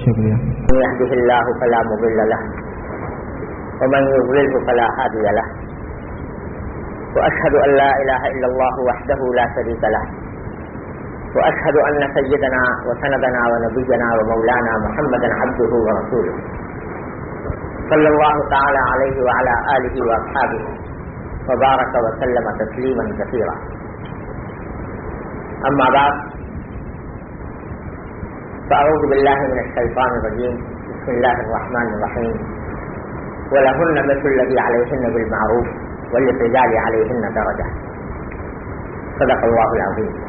شکریہ يهده الله فلا مضل له ومن يضلله فلا هادي له وأشهد أن لا إله إلا الله وحده لا شريك له وأشهد أن سيدنا وسندنا ونبينا ومولانا محمدا عبده ورسوله صلى الله تعالى عليه وعلى آله وأصحابه وبارك وسلم تسليما كثيرا أما بعد فأعوذ بالله من الشيطان الرجيم. بسم الله الرحمن الرحيم. ولهن مثل الذي عليهن بالمعروف وللرجال عليهن درجة. صدق الله العظيم.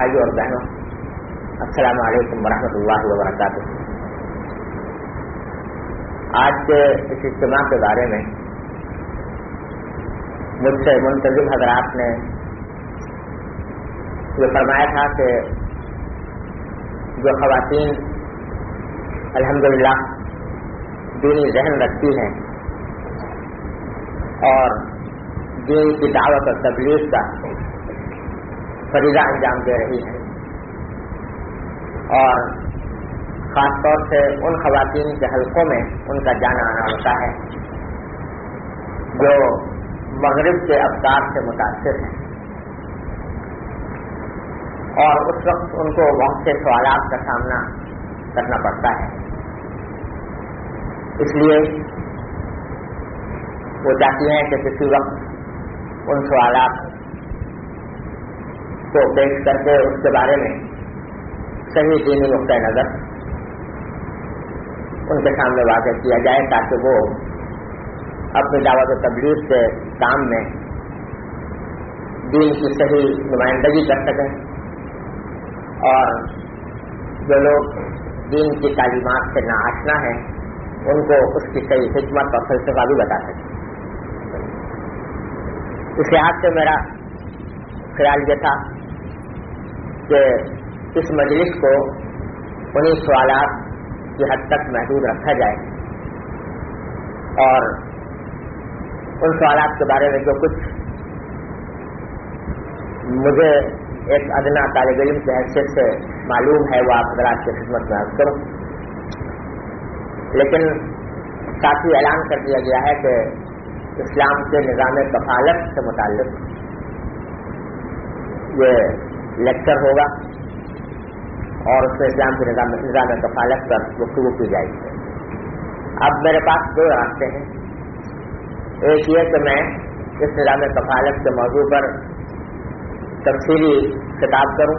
اور بہنوں السلام علیکم ورحمۃ اللہ وبرکاتہ. آج کے اس اجتماع کے بارے میں مجھ سے منتظم حضرات نے یہ فرمایا تھا کہ جو خواتین الحمدللہ دینی ذہن رکھتی ہیں اور دین کی دعوت اور تبلیغ کا فریضہ انجام دے رہی ہیں اور خاص طور سے ان خواتین کے حلقوں میں ان کا جانا آنا ہوتا ہے جو مغرب کے افطار سے متاثر ہیں۔ اور اس وقت ان کو بہت سے سوالات کا سامنا کرنا پڑتا ہے۔ اس لیے وہ چاہتی ہیں کہ کسی وقت ان سوالات کو پیش کر کے اس کے بارے میں صحیح دینی نقطۂ نظر ان کے سامنے واضح کیا جائے تاکہ وہ اپنی دعوت و تبلیغ کے کام میں دین کی صحیح نمائندگی کر سکیں۔ اور جو لوگ دین کی تعلیمات سے ناآشنا ہیں، ان کو اس کی صحیح حکمت اور فلسفہ بھی بتا سکیں اس لحاظ سے میرا خیال یہ تھا کہ اس مجلس کو انہیں سوالات کی حد تک محدود رکھا جائے اور ان سوالات کے بارے میں جو کچھ مجھے ایک ادنا طالب علم کی حیثیت سے معلوم ہے، وہ آپ حضرات کی خدمت میں عرض کروں۔ لیکن کافی اعلان کر دیا گیا ہے کہ اسلام کے نظام کفالت سے متعلق یہ لیکچر ہوگا اور اس میں اسلام کے نظام نظام کفالت پر گفتگو کی جائے گی۔ اب میرے پاس دو راستے ہیں۔ ایک یہ کہ میں اس نظام کفالت کے موضوع پر تفصیلی خطاب کروں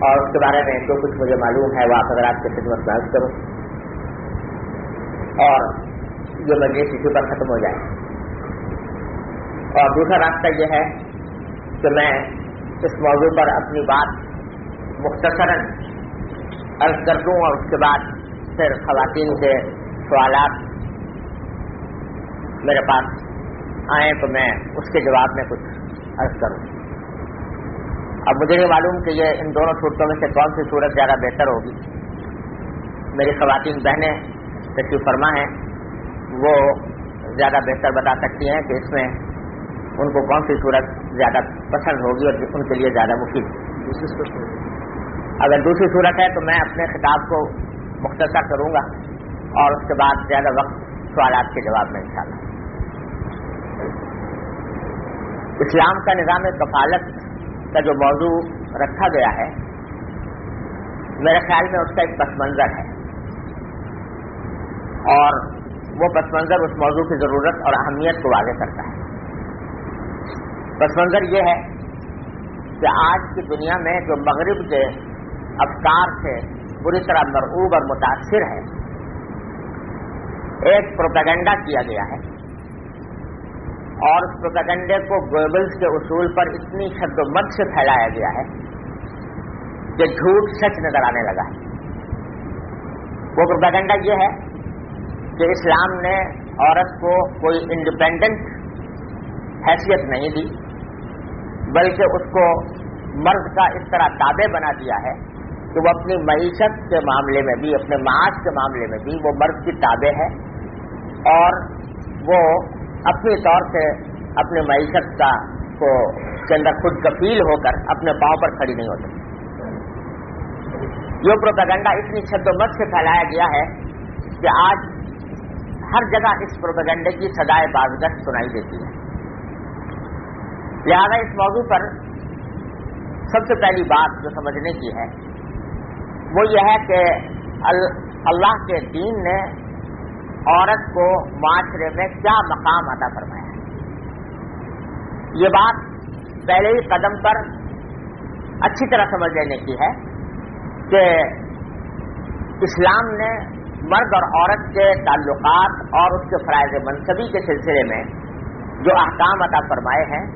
اور اس کے بارے میں جو کچھ مجھے معلوم ہے وہ آپ حضرات کی خدمت میں کروں اور یہ مجلس اسی پر ختم ہو جائے اور دوسرا راستہ یہ ہے کہ میں اس موضوع پر اپنی بات مختصراً عرض کر دوں اور اس کے بعد پھر خواتین کے سوالات میرے پاس آئیں تو میں اس کے جواب میں کچھ عرض کروں۔ اب مجھے نہیں معلوم کہ یہ ان دونوں صورتوں میں سے کون سی صورت زیادہ بہتر ہوگی۔ میری خواتین بہنیں تشریف فرما ہیں وہ زیادہ بہتر بتا سکتی ہیں کہ اس میں ان کو کون سی صورت زیادہ پسند ہوگی اور ان کے لیے زیادہ مفید۔ اگر دوسری صورت ہے تو میں اپنے خطاب کو مختصر کروں گا اور اس کے بعد زیادہ وقت سوالات کے جواب میں انشاءاللہ۔ اسلام کا نظام کفالت کا جو موضوع رکھا گیا ہے، میرے خیال میں اس کا ایک پس منظر ہے۔ اور وہ پس منظر اس موضوع کی ضرورت اور اہمیت کو واضح کرتا ہے۔ پس منظر یہ ہے کہ آج کی دنیا میں جو مغرب کے افکار سے بری طرح مرعوب اور متاثر ہے ایک پروپیگنڈا کیا گیا ہے۔ اور اس پروپیگنڈے کو گوبلز کے اصول پر اتنی شد و مد سے پھیلایا گیا ہے کہ جھوٹ سچ نظر آنے لگا ہے۔ وہ پروپیگنڈا یہ ہے کہ اسلام نے عورت کو کوئی انڈیپینڈنٹ حیثیت نہیں دی، بلکہ اس کو مرد کا اس طرح تابع بنا دیا ہے کہ وہ اپنی معیشت کے معاملے میں بھی، اپنے معاش کے معاملے میں بھی وہ مرد کی تابع ہے اور وہ اپنے طور سے اپنے معیشت کا کو کے اندر خود کفیل ہو کر اپنے پاؤں پر کھڑی نہیں ہو سکتی۔ یہ پروپیگنڈا اتنی مت سے پھیلایا گیا ہے کہ آج ہر جگہ اس پروپیگنڈے کی سدائے بازگشت سنائی دیتی ہے۔ لہذا اس موضوع پر سب سے پہلی بات جو سمجھنے کی ہے وہ یہ ہے کہ اللہ کے دین نے عورت کو معاشرے میں کیا مقام عطا فرمایا؟ ہے یہ بات پہلے ہی قدم پر اچھی طرح سمجھ لینے کی ہے کہ اسلام نے مرد اور عورت کے تعلقات اور اس کے فرائض منصبی کے سلسلے میں جو احکام عطا فرمائے ہیں،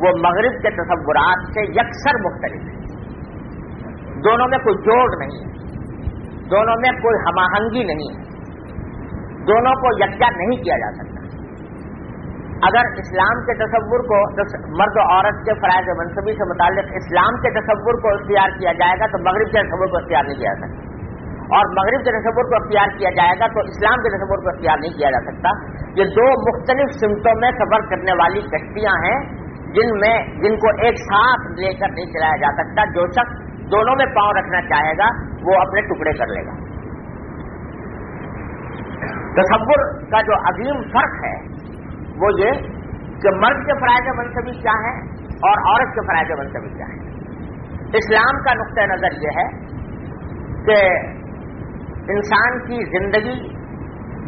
وہ مغرب کے تصورات سے یکسر مختلف ہیں۔ دونوں میں کوئی جوڑ نہیں ہے دونوں میں کوئی ہم آہنگی نہیں۔ ہے دونوں کو یکجا نہیں کیا جا سکتا۔ اگر اسلام کے تصور کو مرد و عورت کے فرائض منصبی سے متعلق اسلام کے تصور کو اختیار کیا جائے گا تو مغرب کے تصور کو اختیار نہیں کیا جا سکتا۔ اور مغرب کے تصور کو اختیار کیا جائے گا تو اسلام کے تصور کو اختیار نہیں کیا جا سکتا۔ یہ دو مختلف سمتوں میں سفر کرنے والی کشتیاں ہیں جن میں جن کو ایک ساتھ لے کر نہیں چلایا جا سکتا۔ جو شخص دونوں میں پاؤں رکھنا چاہے گا وہ اپنے ٹکڑے کر لے گا۔ تصور کا جو عظیم فرق ہے وہ یہ کہ مرد کے فرائض منصبی کیا ہیں اور عورت کے فرائض منصبی کیا ہیں۔ اسلام کا نقطۂ نظر یہ ہے کہ انسان کی زندگی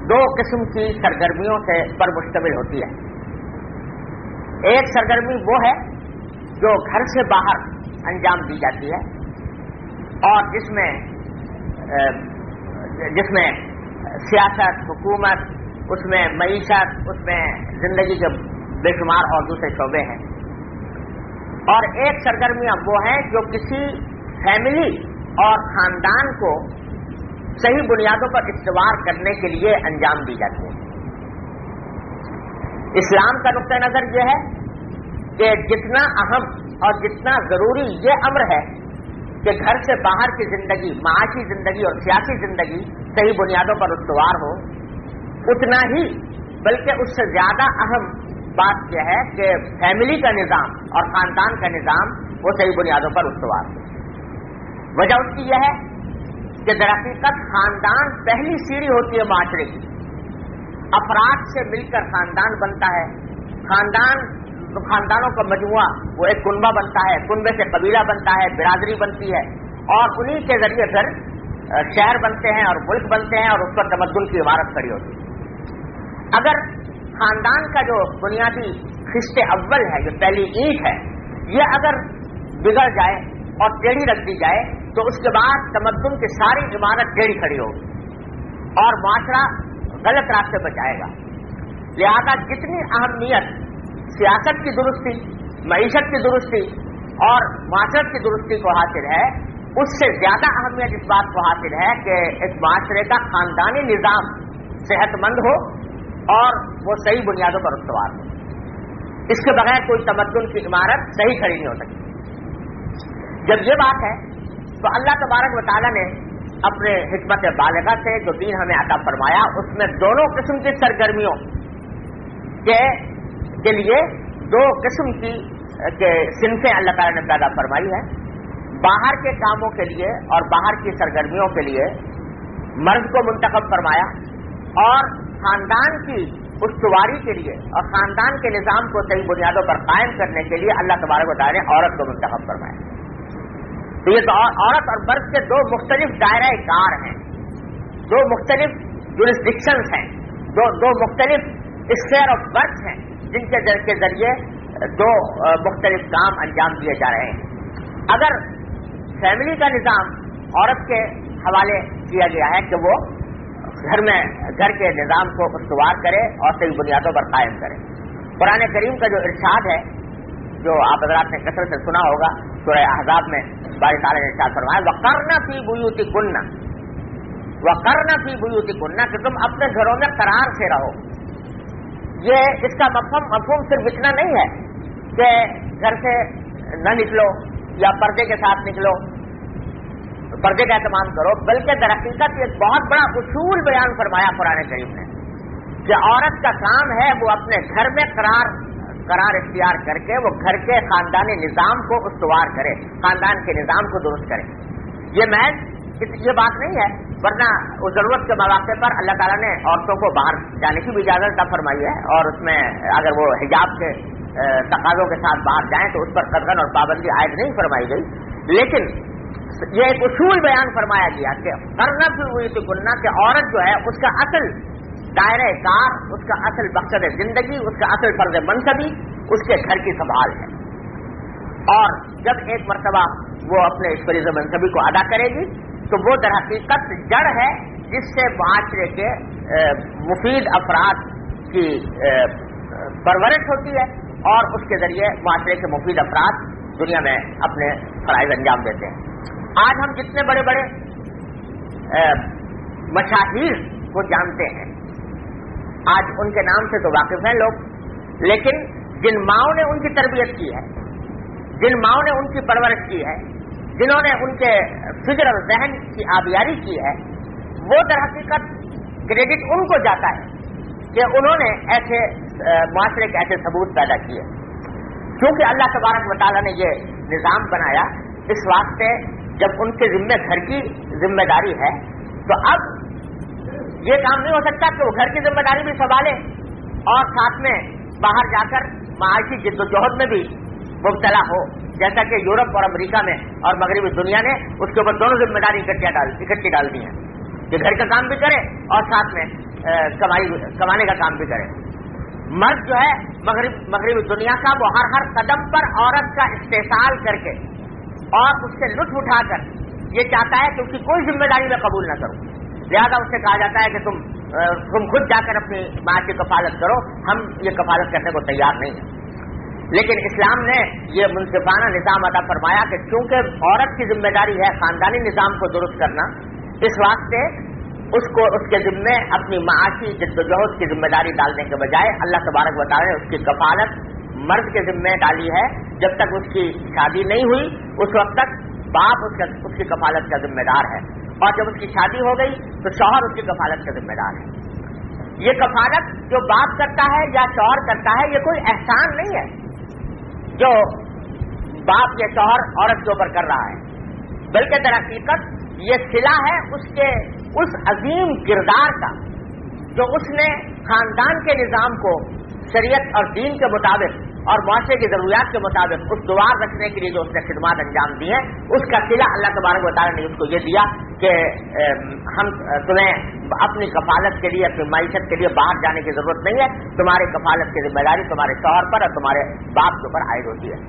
دو قسم کی سرگرمیوں سے پر مشتمل ہوتی ہے۔ ایک سرگرمی وہ ہے جو گھر سے باہر انجام دی جاتی ہے اور جس میں جس میں سیاست، حکومت، اس میں معیشت، اس میں زندگی کے بے شمار اور دوسرے شعبے ہیں۔ اور ایک سرگرمیاں وہ ہیں جو کسی فیملی اور خاندان کو صحیح بنیادوں پر استوار کرنے کے لیے انجام دی جاتی ہے۔ اسلام کا نقطۂ نظر یہ ہے کہ جتنا اہم اور جتنا ضروری یہ امر ہے کہ گھر سے باہر کی زندگی، معاشی زندگی اور سیاسی زندگی صحیح بنیادوں پر استوار ہو، اتنا ہی، بلکہ اس سے زیادہ اہم بات یہ ہے کہ فیملی کا نظام اور خاندان کا نظام وہ صحیح بنیادوں پر استوار ہو۔ وجہ اس کی یہ ہے کہ در حقیقت خاندان پہلی سیڑھی ہوتی ہے معاشرے کی۔ افراد سے مل کر خاندان بنتا ہے۔ خاندان خاندانوں کا مجموعہ وہ ایک کنبہ بنتا ہے، کنبے سے قبیلہ بنتا ہے، برادری بنتی ہے۔ اور انہیں کے ذریعے پھر شہر بنتے ہیں اور ملک بنتے ہیں اور اس پر تمدن کی عمارت کھڑی ہوتی ہے۔ اگر خاندان کا جو بنیادی خشتے اول ہے، جو پہلی اینٹ ہے، یہ اگر بگڑ جائے اور ٹیڑھی رکھ دی جائے، تو اس کے بعد تمدن کی ساری عمارت ٹیڑھی کھڑی ہوگی۔ اور معاشرہ غلط راستے پر جائے گا۔ لہذا جتنی اہمیت سیاست کی درستی، معیشت کی درستی اور معاشرت کی درستی کو حاصل ہے، اس سے زیادہ اہمیت اس بات کو حاصل ہے کہ اس معاشرے کا خاندانی نظام صحت مند ہو اور وہ صحیح بنیادوں پر استوار ہو۔ اس کے بغیر کوئی تمدن کی عمارت صحیح کھڑی نہیں ہو سکتی۔ جب یہ بات ہے، تو اللہ تبارک و تعالیٰ نے اپنے حکمت بالغہ سے جو دین ہمیں عطا فرمایا، اس میں دونوں قسم کی سرگرمیوں کے کے لیے دو قسم کی صنفیں اللہ تعالیٰ نے پیدا فرمائی ہے باہر کے کاموں کے لیے اور باہر کی سرگرمیوں کے لیے مرد کو منتخب فرمایا اور خاندان کی استواری کے لیے اور خاندان کے نظام کو صحیح بنیادوں پر قائم کرنے کے لیے اللہ تبارک و نے عورت کو منتخب فرمایا۔ تو یہ عورت اور مرد کے دو مختلف دائرۂ کار ہیں۔ دو مختلف جورسڈکشنس ہیں۔ دو دو مختلف اسکیئر آف برتھ ہیں۔ جن کے ذریعے دو مختلف کام انجام دیے جا رہے ہیں۔ اگر فیملی کا نظام عورت کے حوالے کیا گیا ہے کہ وہ گھر میں، گھر کے نظام کو استوار کرے اور صحیح بنیادوں پر قائم کرے۔ قرآن کریم کا جو ارشاد ہے، جو آپ حضرات نے کثرت سے سنا ہوگا، سورہ احزاب میں بار تعالیٰ نے ارشاد فرمایا کرنا فی بیوتی کننا وقرنا فی بوتی کنہ کہ تم اپنے گھروں میں قرار سے رہو۔ یہ اس کا مفہوم مفہوم صرف اتنا نہیں ہے کہ گھر سے نہ نکلو یا پردے کے ساتھ نکلو، پردے کا اہتمام کرو، بلکہ در حقیقت ایک بہت بڑا اصول بیان فرمایا قرآن کریم نے کہ عورت کا کام ہے وہ اپنے گھر میں قرار قرار اختیار کر کے وہ گھر کے خاندانی نظام کو استوار کرے، خاندان کے نظام کو درست کرے۔ یہ محض یہ بات نہیں ہے۔ ورنہ اس ضرورت کے مواقع پر اللہ تعالیٰ نے عورتوں کو باہر جانے کی بھی اجازت نہ فرمائی ہے اور اس میں اگر وہ حجاب کے تقاضوں کے ساتھ باہر جائیں تو اس پر قدغن اور پابندی عائد نہیں فرمائی گئی۔ لیکن یہ ایک اصول بیان فرمایا گیا کہ کرنا بھی ہوئی تھی گننا کہ عورت جو ہے اس کا اصل دائرہ کار، اس کا اصل مقصد زندگی، اس کا اصل فرض منصبی، اس کے گھر کی سنبھال ہے۔ اور جب ایک مرتبہ وہ اپنے اس فریض منصبی کو ادا کرے گی تو وہ در حقیقت جڑ ہے جس سے معاشرے کے مفید افراد کی پرورش ہوتی ہے اور اس کے ذریعے معاشرے کے مفید افراد دنیا میں اپنے فرائض انجام دیتے ہیں۔ آج ہم جتنے بڑے بڑے مشاہیر کو جانتے ہیں، آج ان کے نام سے تو واقف ہیں لوگ، لیکن جن ماؤں نے ان کی تربیت کی ہے، جن ماؤں نے ان کی پرورش کی ہے جنہوں نے ان کے فکر اور ذہن کی آبیاری کی ہے، وہ در حقیقت کریڈٹ ان کو جاتا ہے کہ انہوں نے ایسے معاشرے کے ایسے ثبوت پیدا کیے۔ کیونکہ اللہ تبارک مطالعہ نے یہ نظام بنایا، اس واسطے جب ان کے ذمے گھر کی ذمہ داری ہے، تو اب یہ کام نہیں ہو سکتا کہ وہ گھر کی ذمہ داری بھی سنبھالے اور ساتھ میں باہر جا کر معاشی جد و جہد میں بھی مبتلا ہو۔ جیسا کہ یورپ اور امریکہ میں اور مغربی دنیا نے اس کے اوپر دونوں ذمہ داری اکٹھی ڈال دی ہیں۔ کہ گھر کا کام بھی کرے اور ساتھ میں کمانے کا کام بھی کرے۔ مرد جو ہے، مغرب مغربی دنیا کا وہ ہر ہر قدم پر عورت کا استحصال کر کے اور اس سے لطف اٹھا کر یہ چاہتا ہے کہ اس کی کوئی ذمہ داری میں قبول نہ کروں لہٰذا اس سے کہا جاتا ہے کہ تم تم خود جا کر اپنی ماں کی کفالت کرو۔ ہم یہ کفالت کرنے کو تیار نہیں ہیں۔ لیکن اسلام نے یہ منصفانہ نظام ادا فرمایا کہ چونکہ عورت کی ذمہ داری ہے خاندانی نظام کو درست کرنا، اس واسطے اس کو اس کے ذمے اپنی معاشی جد و جہد کی ذمہ داری ڈالنے کے بجائے اللہ تبارک بتا رہے اس کی کفالت مرد کے ذمے ڈالی ہے۔ جب تک اس کی شادی نہیں ہوئی، اس وقت تک باپ اس اس کی کفالت کا ذمہ دار ہے۔ اور جب اس کی شادی ہو گئی، تو شوہر اس کی کفالت کا ذمہ دار ہے۔ یہ کفالت جو باپ کرتا ہے یا شوہر کرتا ہے، یہ کوئی احسان نہیں ہے۔ جو باپ کے شوہر عورت کے اوپر کر رہا ہے۔ بلکہ در حقیقت یہ سلا ہے اس کے اس عظیم کردار کا، جو اس نے خاندان کے نظام کو، شریعت اور دین کے مطابق اور معاشرے کی ضروریات کے مطابق اس دوار رکھنے کے لیے جو اس نے خدمات انجام دی ہیں، اس کا سلا اللہ تبارک وطالعہ نے اس کو یہ دیا کہ ہم تمہیں اپنی کفالت کے لیے، اپنی معیشت کے لیے باہر جانے کی ضرورت نہیں ہے، تمہاری کفالت کی ذمہ داری تمہارے شوہر پر اور تمہارے باپ کے اوپر عائد ہوتی ہے۔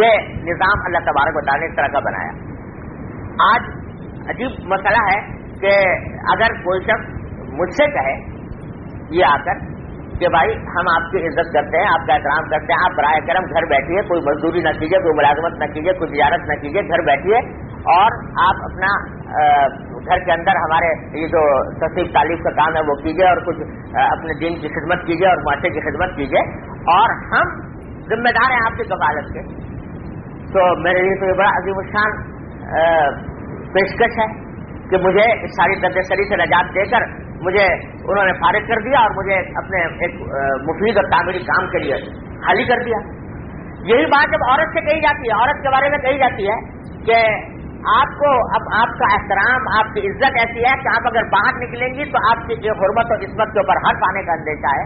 یہ نظام اللہ تبارک وطالعہ نے اس طرح کا بنایا۔ آج عجیب مسئلہ ہے کہ اگر کوئی شخص مجھ سے کہے، یہ آ کر کہ بھائی ہم آپ کی عزت کرتے ہیں، آپ کا احترام کرتے ہیں، آپ برائے کرم گھر بیٹھیے، کوئی مزدوری نہ کیجیے، کوئی ملازمت نہ کیجیے، کوئی تجارت نہ کیجیے، گھر بیٹھیے اور آپ اپنا گھر کے اندر ہمارے یہ جو تصویر تعلیم کا کام ہے وہ کیجیے اور کچھ اپنے دین کی خدمت کیجیے اور معاشرے کی خدمت کیجیے اور ہم ذمہ دار ہیں آپ کی کفالت کے۔ تو میرے لیے تو یہ بڑا عظیم الشان پیشکش ہے کہ مجھے اس ساری درد سے نجات دے کر مجھے انہوں نے فارغ کر دیا اور مجھے اپنے ایک مفید اور تعمیری کام کے لیے خالی کر دیا۔ یہی بات جب عورت سے کہی جاتی ہے، عورت کے بارے میں کہی جاتی ہے کہ آپ کو، اب آپ کا احترام، آپ کی عزت ایسی ہے کہ آپ اگر باہر نکلیں گی تو آپ کی جو حرمت اور عزمت کے اوپر ہر پانے کا اندیشہ ہے،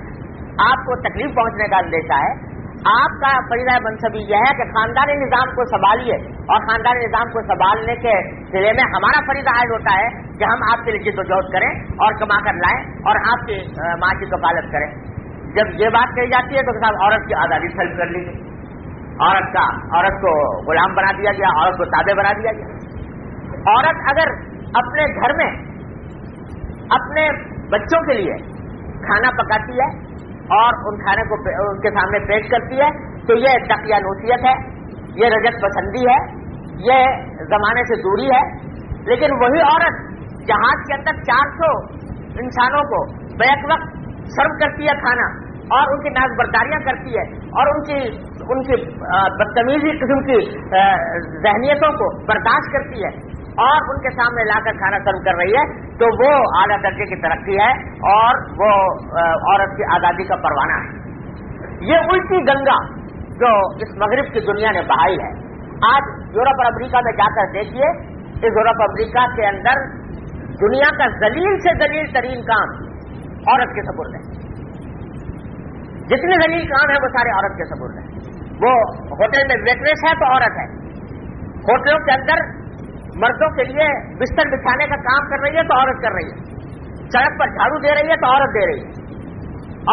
آپ کو تکلیف پہنچنے کا اندیشہ ہے۔ آپ کا فریضہ منصبی یہ ہے کہ خاندانی نظام کو سنبھالیے اور خاندانی نظام کو سنبھالنے کے سلے میں ہمارا فریضہ عائد ہوتا ہے کہ ہم آپ کے لیے جد و جہد کریں اور کما کر لائیں اور آپ کی ماں کی کفالت کریں۔ جب یہ بات کہی جاتی ہے تو صاحب عورت کی آزادی سلب کر لی گئی۔ عورت کا، عورت کو غلام بنا دیا گیا، عورت کو تابع بنا دیا گیا۔ عورت اگر اپنے گھر میں اپنے بچوں کے لیے کھانا پکاتی ہے اور ان کھانے کو ان کے سامنے پیش کرتی ہے تو یہ تقیہ نوسیت ہے، یہ رجت پسندی ہے، یہ زمانے سے دوری ہے۔ لیکن وہی عورت جہاز کے اندر چار سو انسانوں کو بیک وقت سرو کرتی ہے کھانا اور ان کی ناز برداریاں کرتی ہے اور ان کی ان کی بدتمیزی قسم کی ذہنیتوں کو برداشت کرتی ہے۔ اور ان کے سامنے لا کر کھانا سرو کر رہی ہے، تو وہ اعلیٰ درجے کی ترقی ہے اور وہ عورت کی آزادی کا پروانہ ہے۔ یہ الٹی گنگا جو اس مغرب کی دنیا نے بہائی ہے۔ آج یورپ اور امریکہ میں جا کر دیکھیے، اس یورپ امریکہ کے اندر دنیا کا ذلیل سے ذلیل ترین کام عورت کے سبر ہے۔ جتنے ذلیل کام ہیں، وہ سارے عورت کے سبر ہیں۔ وہ ہوٹل میں ویٹریس ہے تو عورت ہے۔ ہوٹلوں کے اندر مردوں کے لیے بستر بچھانے کا کام کر رہی ہے تو عورت کر رہی ہے۔ سڑک پر جھاڑو دے رہی ہے تو عورت دے رہی ہے۔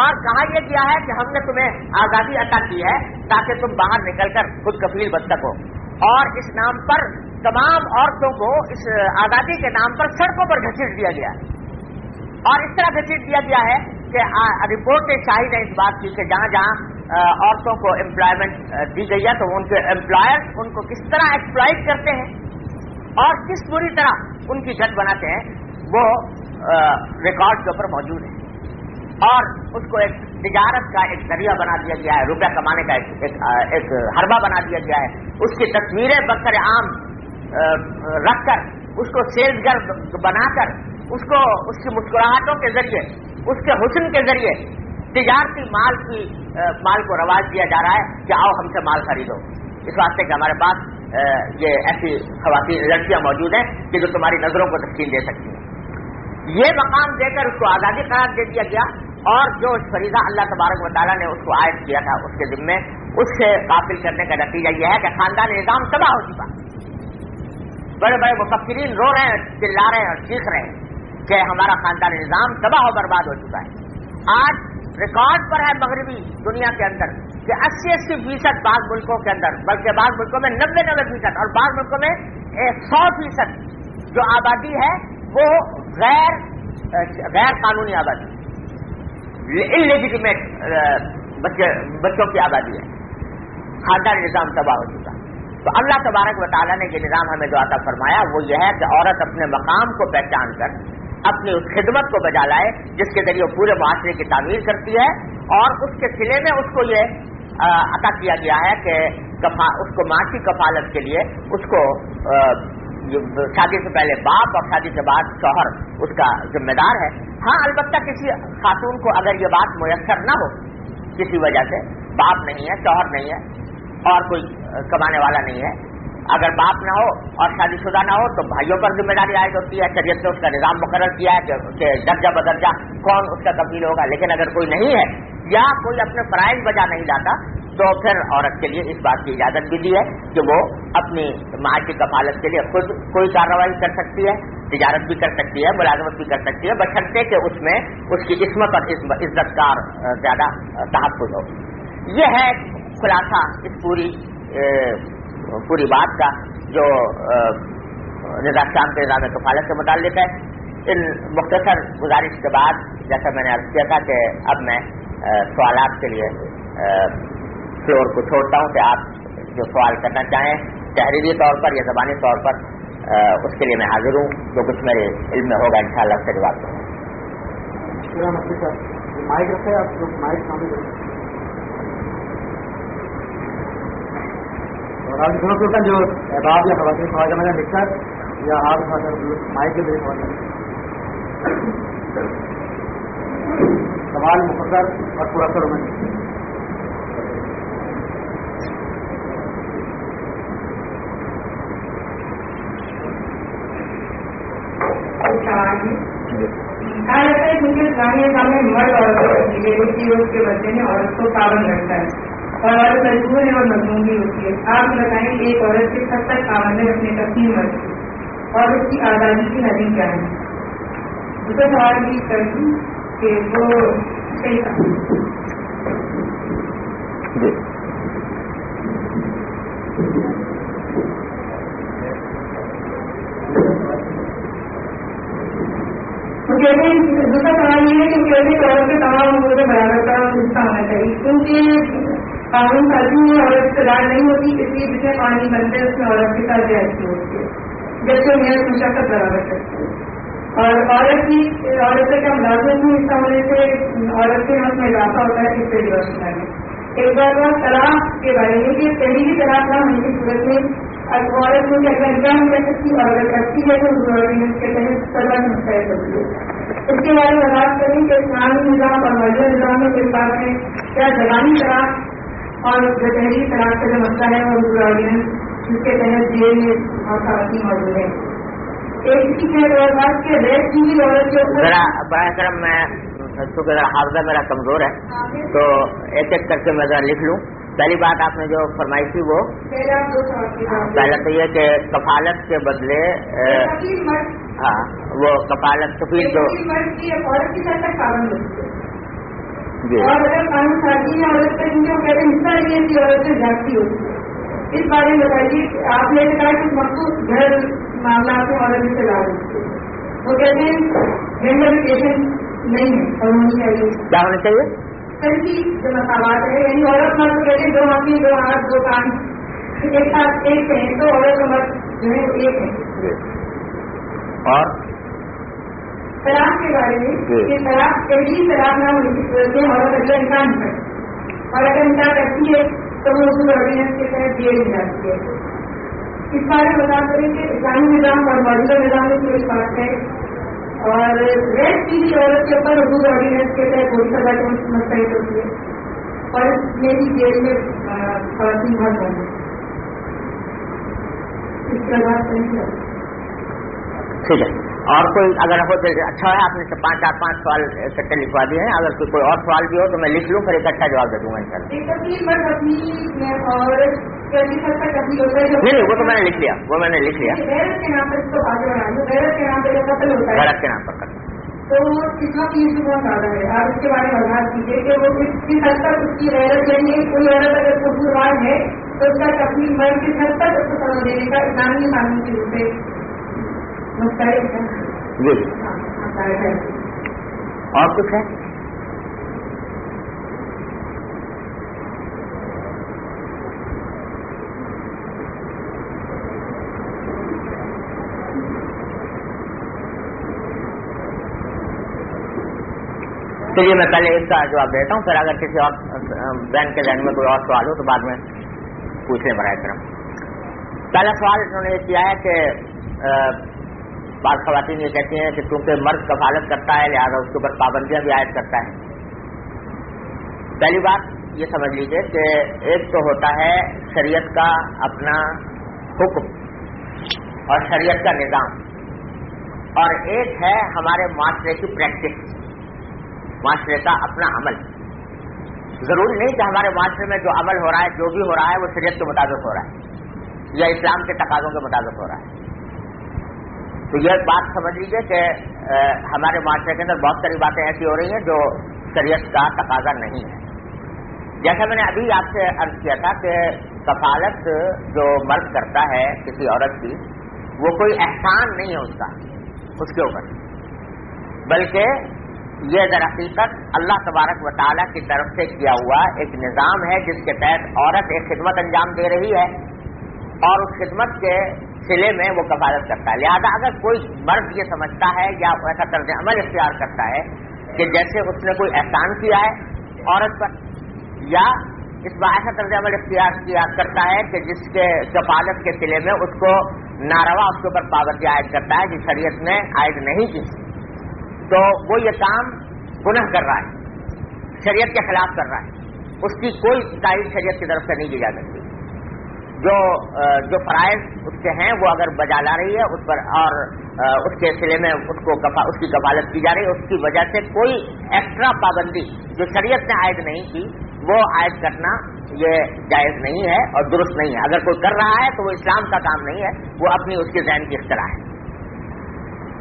اور کہا یہ کیا ہے کہ ہم نے تمہیں آزادی عطا کی ہے تاکہ تم باہر نکل کر خود کفیل بن سکو۔ اور اس نام پر تمام عورتوں کو اس آزادی کے نام پر سڑکوں پر گھسیٹ دیا گیا۔ اور اس طرح گھسیٹ دیا گیا ہے کہ رپورٹ شاہی نے اس بات کی کہ جہاں جہاں عورتوں کو امپلائمنٹ دی گئی ہے تو ان کے امپلائر ان کو کس طرح ایکسپلائٹ کرتے ہیں؟ اور کس بری طرح ان کی جٹ بناتے ہیں، وہ ریکارڈ کے اوپر موجود ہے اور اس کو ایک تجارت کا ایک ذریعہ بنا دیا گیا ہے، روپیہ کمانے کا ایک حربہ بنا دیا گیا ہے۔ اس کی تصویریں بکر عام رکھ کر، اس کو سیلز گر بنا کر، اس کو، اس کی مسکراہٹوں کے ذریعے، اس کے حسن کے ذریعے تجارتی مال کی مال کو رواج دیا جا رہا ہے کہ آؤ ہم سے مال خریدو۔ اس واسطے کہ ہمارے پاس یہ ایسی خواتین لڑکیاں موجود ہیں کہ جو تمہاری نظروں کو تشکیل دے سکتی ہیں۔ یہ مقام دے کر اس کو آزادی قرار دے دیا گیا اور جو فریضہ اللہ تبارک و تعالیٰ نے اس کو عائد کیا تھا اس کے ذمے، اس سے قابل کرنے کا نتیجہ یہ ہے کہ خاندان نظام تباہ ہو چکا۔ بڑے بڑے مفکرین رو رہے ہیں، چلا رہے ہیں اور سیکھ رہے ہیں کہ ہمارا خاندان نظام تباہ و برباد ہو چکا ہے۔ آج ریکارڈ پر ہے مغربی دنیا کے اندر کہ اسی اسی فیصد بعض ملکوں کے اندر، بلکہ بعض ملکوں میں نبے نبے فیصد اور بعض ملکوں میں سو فیصد جو آبادی ہے، وہ غیر غیر قانونی آبادی انلیجیٹیمیٹ بچوں کی آبادی ہے۔ خاندان نظام تباہ ہو چکا۔ تو اللہ تبارک و تعالیٰ نے یہ نظام ہمیں جو عطا فرمایا، وہ یہ ہے کہ عورت اپنے مقام کو پہچان کر، اپنی اس خدمت کو بجا لائے، جس کے ذریعے پورے معاشرے کی تعمیر کرتی ہے اور اس کے سلے میں اس کو یہ عطا کیا گیا ہے کہ اس کو معاشی کفالت کے لیے، اس کو شادی سے پہلے باپ اور شادی کے بعد شوہر، اس کا ذمہ دار ہے۔ ہاں البتہ کسی خاتون کو اگر یہ بات میسر نہ ہو، کسی وجہ سے، باپ نہیں ہے، شوہر نہیں ہے، اور کوئی کمانے والا نہیں ہے اگر باپ نہ ہو اور شادی شدہ نہ ہو تو بھائیوں پر ذمہ داری عائد ہوتی ہے شریعت نے اس کا نظام مقرر کیا ہے کہ درجہ بدرجہ کون اس کا تبدیل ہوگا۔ لیکن اگر کوئی نہیں ہے یا کوئی اپنے فرائض بجا نہیں لاتا تو پھر عورت کے لیے اس بات کی اجازت بھی دی ہے کہ وہ اپنی معاشی کفالت کے لیے خود کوئی کارروائی کر سکتی ہے، تجارت بھی کر سکتی ہے، ملازمت بھی کر سکتی ہے، بشرطے کہ اس میں اس کی عصمت اور عزت کار زیادہ تحفظ ہو۔ یہ ہے خلاصہ اس پوری پوری بات کا جو نظام شام کے نظام کفالت سے متعلق ہے۔ ان مختصر گزارش کے بعد جیسا میں نے عرض کیا تھا کہ اب میں سوالات کے لیے فلور کو چھوڑتا ہوں کہ آپ جو سوال کرنا چاہیں۔ تحریری طور پر یا زبانی طور پر اس کے لیے میں حاضر ہوں۔ جو کچھ میرے علم میں ہوگا ان شاء اللہ اس سے جواب کروں جو احباب یا خواتین خواجہ میں نے لکھ یا آپ مائک کے ذریعے سوال مقدر اور پورا سر میں۔ کہا جاتا ہے کیونکہ اسلامی نظام میں مرد عورت ہوتی کے بچے میں عورت کو پابند رکھتا ہے۔ اور عورت مجبور ہے اور مضمون بھی ہوتی ہے آپ بتائیں کہ ایک عورت کے سب تک پابند ہے اپنے تقسیم مرد اور اس کی آزادی کی حدی کیا ہے؟ دوسرا سوال بھی کرتی کہ وہ صحیح کہتے ہیں دوسرا سوال یہ ہے کہ کہتے ہیں عورت کے تمام امور میں برابر کا حصہ ہونا چاہیے کیونکہ قانون سازی میں عورت اقتدار نہیں ہوتی، اس لیے جتنے پانی بنتے ہیں، اس میں عورت کے ساتھ جائزی ہوتی ہے۔ جیسے محنت مشقت برابر کرتی ہے اور عورت کی، عورت کا ملازم بھی حصہ ہونے سے، عورت کے حق میں اضافہ ہوتا ہے، اس سے ویوستھا میں ایک بار بار طلاق کے بارے میں کہ پہلی بھی طلاق نہ ہونے کی صورت میں۔ عورت کو کیا انجام کر سکتی اور اگر کرتی ہے تو اس کے تحت سزا مستحد ہوتی ہے۔ اس کے بارے میں بات کریں کہ اسلامی نظام اور مرضی نظام میں کوئی بات ہے کیا زبانی طلاق اور جو تحریر طلاق کا جو مسئلہ ہے وہ حضور آرڈیننس جس کے تحت جیل میں بہت خواتین موجود ہیں۔ ایک چیز ہے اور بات کہ ریپ کی بھی عورت کے اوپر ذرا برائے کرم میں چونکہ ذرا حافظہ میرا کمزور ہے۔ تو ایک ایک کر کے میں ذرا لکھ لوں۔ پہلی بات آپ نے جو فرمائی تھی وہ پہلا تو یہ کہ کفالت کے بدلے ہاں وہ کفالت سفید جو اور اگر عورت کا حصہ لیے کہ عورت سے ہوتی ہے اس بارے میں بتائیے کہ آپ نے کہا کہ مخصوص گھر معاملات میں عورت سے لا ہوتی ہے وہ کہتے ہیں نہیں ہے اور ہونی چاہیے کیا ہونا چاہیے؟ سر کی جو مساوات ہے یعنی عورت مرد کہتے ہیں دو آدمی دو ہاتھ دو کان۔ ایک ساتھ ایک ہیں تو عورت اور مرد جو ہے ایک ہے۔ جی۔ اور طلاق کے بارے میں جی۔ کہ طلاق پہلی طلاق نہ ہونے کی صورت میں عورت اگلا انسان ہے اور اگر انسان کرتی ہے تو وہ اس آرڈیننس کے تحت جیل میں جاتی ہے اس بارے میں بتا کریں کہ اسلامی نظام اور موجودہ نظام میں کوئی فرق ہے۔ اور ریپ کی بھی عورت کے اوپر حدود آرڈیننس کے تحت کوئی سزا کو مستحق ہوتی ہے۔ اور بھی جیل میں خواتین بہت بند ہے اس کے بعد نہیں ہے ٹھیک ہے۔ اور کوئی اگر ہو تو اچھا ہے آپ نے سے پانچ چار پانچ سوال اکٹھے لکھوا دیے ہیں۔ اگر کوئی کوئی اور سوال بھی ہو تو میں لکھ لوں پھر ایک اچھا جواب دے دوں گا ان شاء اللہ نہیں نہیں وہ تو میں نے لکھ لیا۔ وہ میں نے لکھ لیا۔ غیرت کے نام پر گے غیرت کے نام پر کرنا تو اس وقت یہ بھی بہت زیادہ ہے؟ آپ اس کے بارے میں وضاحت کیجیے کہ وہ کس کس حد تک اس کی غیرت کوئی عورت اگر قبوروار ہے تو اس کا تبدیل مرد کس حد تک اس کو سمجھ دینے کا اسلامی قانون کے روپ میں مستحق ہے جی۔, جی۔ اور کچھ ہے چلیے، میں پہلے اس کا جواب دیتا ہوں، پھر اگر کسی اور بہن کے ذہن میں کوئی اور سوال ہو تو بعد میں پوچھ لیں برائے کرم۔ پہلا سوال انہوں نے یہ کیا ہے کہ بعض خواتین یہ کہتی ہیں کہ چونکہ مرد کفالت کرتا ہے، لہٰذا اس کے اوپر پابندیاں بھی عائد کرتا ہے۔ پہلی بات یہ سمجھ لیجیے کہ ایک تو ہوتا ہے شریعت کا اپنا حکم اور شریعت کا نظام۔ اور ایک ہے ہمارے معاشرے کی پریکٹس معاشرے کا اپنا عمل۔ ضروری نہیں کہ ہمارے معاشرے میں جو عمل ہو رہا ہے، جو بھی ہو رہا ہے، وہ شریعت کے مطابق ہو رہا ہے یا اسلام کے تقاضوں کے مطابق ہو رہا ہے۔ تو یہ بات سمجھ لیجیے کہ ہمارے معاشرے کے اندر بہت ساری باتیں ایسی ہو رہی ہیں جو شریعت کا تقاضا نہیں ہے۔ جیسا میں نے ابھی آپ سے عرض کیا تھا کہ کفالت جو مرد کرتا ہے کسی عورت کی، وہ کوئی احسان نہیں ہے اس کا، اس کے اوپر۔ بلکہ یہ در حقیقت اللہ تبارک و تعالیٰ کی طرف سے کیا ہوا ایک نظام ہے جس کے تحت عورت ایک خدمت انجام دے رہی ہے۔ اور اس خدمت کے سلے میں وہ کفالت کرتا ہے۔ لہذا اگر کوئی مرد یہ سمجھتا ہے یا ایسا طرز عمل اختیار کرتا ہے کہ جیسے اس نے کوئی احسان کیا ہے، عورت پر، یا اس بار ایسا طرز عمل اختیار کیا کرتا ہے کہ جس کے کفالت کے سلے میں اس کو ناروا، اس کے اوپر پابندی عائد کرتا ہے جس شریعت نے عائد نہیں کی۔ تو وہ یہ کام گنہ کر رہا ہے، شریعت کے خلاف کر رہا ہے۔ اس کی کوئی تائید شریعت کی طرف سے نہیں کی جا سکتی۔ جو جو فرائض اس کے ہیں، وہ اگر بجا لا رہی ہے، اس پر اور اس کے سلے میں اس کو کفا، اس کی کفالت کی جا رہی ہے، اس کی وجہ سے کوئی ایکسٹرا پابندی جو شریعت نے عائد نہیں کی، وہ عائد کرنا یہ جائز نہیں ہے اور درست نہیں ہے۔ اگر کوئی کر رہا ہے تو وہ اسلام کا کام نہیں ہے، وہ اپنی اس کے ذہن کی اختراع ہے۔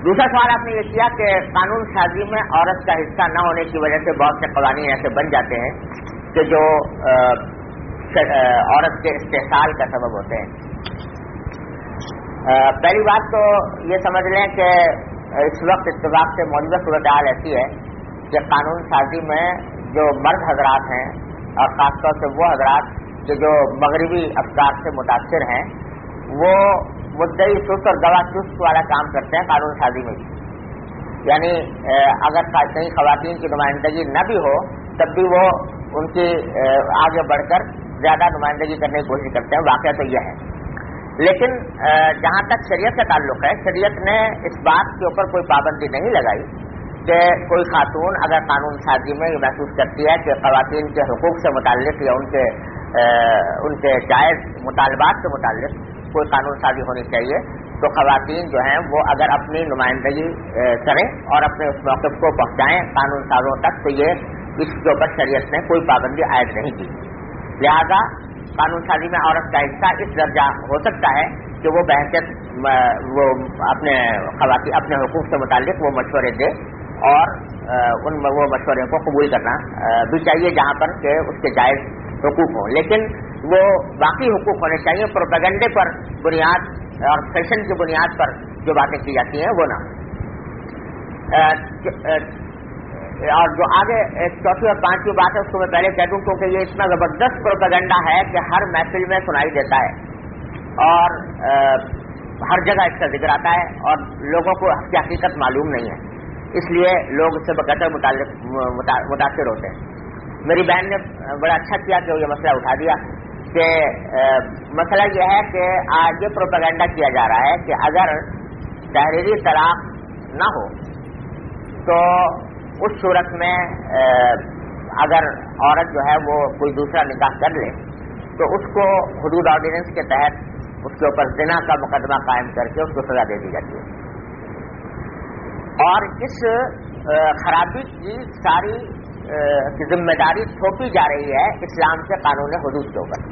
دوسرا سوال آپ نے یہ کیا کہ قانون سازی میں عورت کا حصہ نہ ہونے کی وجہ سے بہت سے قوانین ایسے بن جاتے ہیں کہ جو عورت کے استحصال کا سبب ہوتے ہیں۔ پہلی بات تو یہ سمجھ لیں کہ اس وقت اتفاق سے موجودہ صورتحال ایسی ہے کہ قانون سازی میں جو مرد حضرات ہیں اور خاص طور سے وہ حضرات کہ جو مغربی افکار سے متاثر ہیں، وہ مدعی سست اور گواہ چست والا کام کرتے ہیں قانون سازی میں بھی۔ یعنی اگر کئی خواتین کی نمائندگی نہ بھی ہو، تب بھی وہ ان کی آگے بڑھ کر زیادہ نمائندگی کرنے کی کوشش کرتے ہیں، واقعہ تو یہ ہے۔ لیکن جہاں تک شریعت کا تعلق ہے، شریعت نے اس بات کے اوپر کوئی پابندی نہیں لگائی کہ کوئی خاتون اگر قانون سازی میں یہ محسوس کرتی ہے کہ خواتین کے حقوق سے متعلق یا ان کے ان کے جائز مطالبات سے متعلق کوئی قانون سازی ہونی چاہیے، تو خواتین جو ہیں وہ اگر اپنی نمائندگی کریں اور اپنے اس موقف کو پہنچائیں قانون سازوں تک، تو یہ اس کے اوپر شریعت نے کوئی پابندی عائد نہیں کی۔ لہذا قانون سازی میں عورت کا حصہ اس درجہ ہو سکتا ہے کہ وہ بحثیت وہ اپنے خواتین، اپنے حقوق سے متعلق وہ مشورے دے اور ان وہ مشورے کو قبول کرنا بھی چاہیے جہاں پر کہ اس کے جائز حقوق ہوں۔ لیکن وہ باقی حقوق ہونے چاہیے، پروپیگنڈے پر بنیاد اور فیشن کی بنیاد پر جو باتیں کی جاتی ہیں وہ نہ اور جو آگے ایک چوتھی اور پانچویں بات ہے، اس کو میں پہلے کہہ دوں کیونکہ یہ اتنا زبردست پروپیگنڈا ہے کہ ہر محفل میں سنائی دیتا ہے اور ہر جگہ اس کا ذکر آتا ہے اور لوگوں کو کی حقیقت معلوم نہیں ہے۔ اس لیے لوگ اس سے بقدر متاثر ہوتے ہیں۔ میری بہن نے بڑا اچھا کیا کہ وہ یہ مسئلہ اٹھا دیا کہ مسئلہ یہ ہے کہ آج یہ پروپیگنڈا کیا جا رہا ہے کہ اگر تحریری طلاق نہ ہو تو اس صورت میں اگر عورت جو ہے وہ کوئی دوسرا نکاح کر لے، تو اس کو حدود آرڈیننس کے تحت اس کے اوپر زنا کا مقدمہ قائم کر کے اس کو سزا دے دی جاتی ہے۔ اور اس خرابی کی ساری ذمہ داری تھوپی جا رہی ہے اسلام سے قانون حدود کے اوپر۔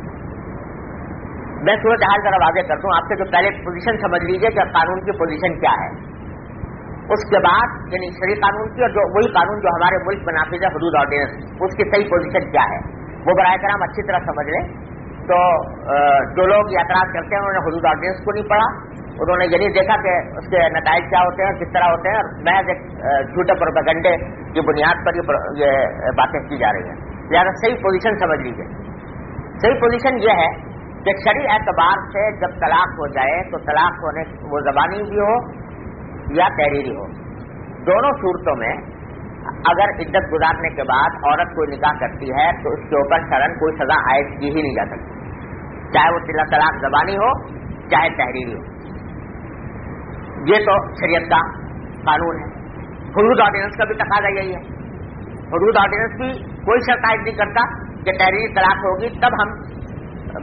میں صورت حال ذرا واضح کرتا ہوں آپ سے جو پہلے پوزیشن سمجھ لیجیے کہ قانون کی پوزیشن کیا ہے۔ اس کے بعد یعنی شریع قانون کی اور جو وہی قانون جو ہمارے ملک میں نافذ ہے، حدود آرڈیننس اس کی صحیح پوزیشن کیا ہے؟ وہ برائے کرام اچھی طرح سمجھ لیں۔ تو جو لوگ اعتراض کرتے ہیں، انہوں نے حدود آرڈیننس کو نہیں پڑھا۔ انہوں نے یہ نہیں دیکھا کہ اس کے نتائج کیا ہوتے ہیں، کس طرح ہوتے ہیں۔ اور محض ایک جھوٹے پروپیگنڈے کی بنیاد پر یہ باتیں کی جا رہی ہیں۔ لہٰذا صحیح پوزیشن سمجھ لیجیے صحیح پوزیشن یہ ہے کہ شرعی اعتبار سے جب طلاق ہو جائے، تو طلاق ہونے، وہ زبانی بھی ہو یا تحریری ہو۔ دونوں صورتوں میں اگر عدت گزارنے کے بعد عورت کوئی نکاح کرتی ہے تو اس کے اوپر شرن کوئی سزا عائد کی ہی نہیں جا سکتی۔ چاہے وہ تلا طلاق زبانی ہو، چاہے تحریری ہو۔ یہ تو شریعت کا قانون ہے۔ حدود آرڈیننس کا بھی تقاضا یہی ہے۔ حدود آرڈیننس بھی کوئی شرط عائد نہیں کرتا کہ تحریری طلاق ہوگی تب ہم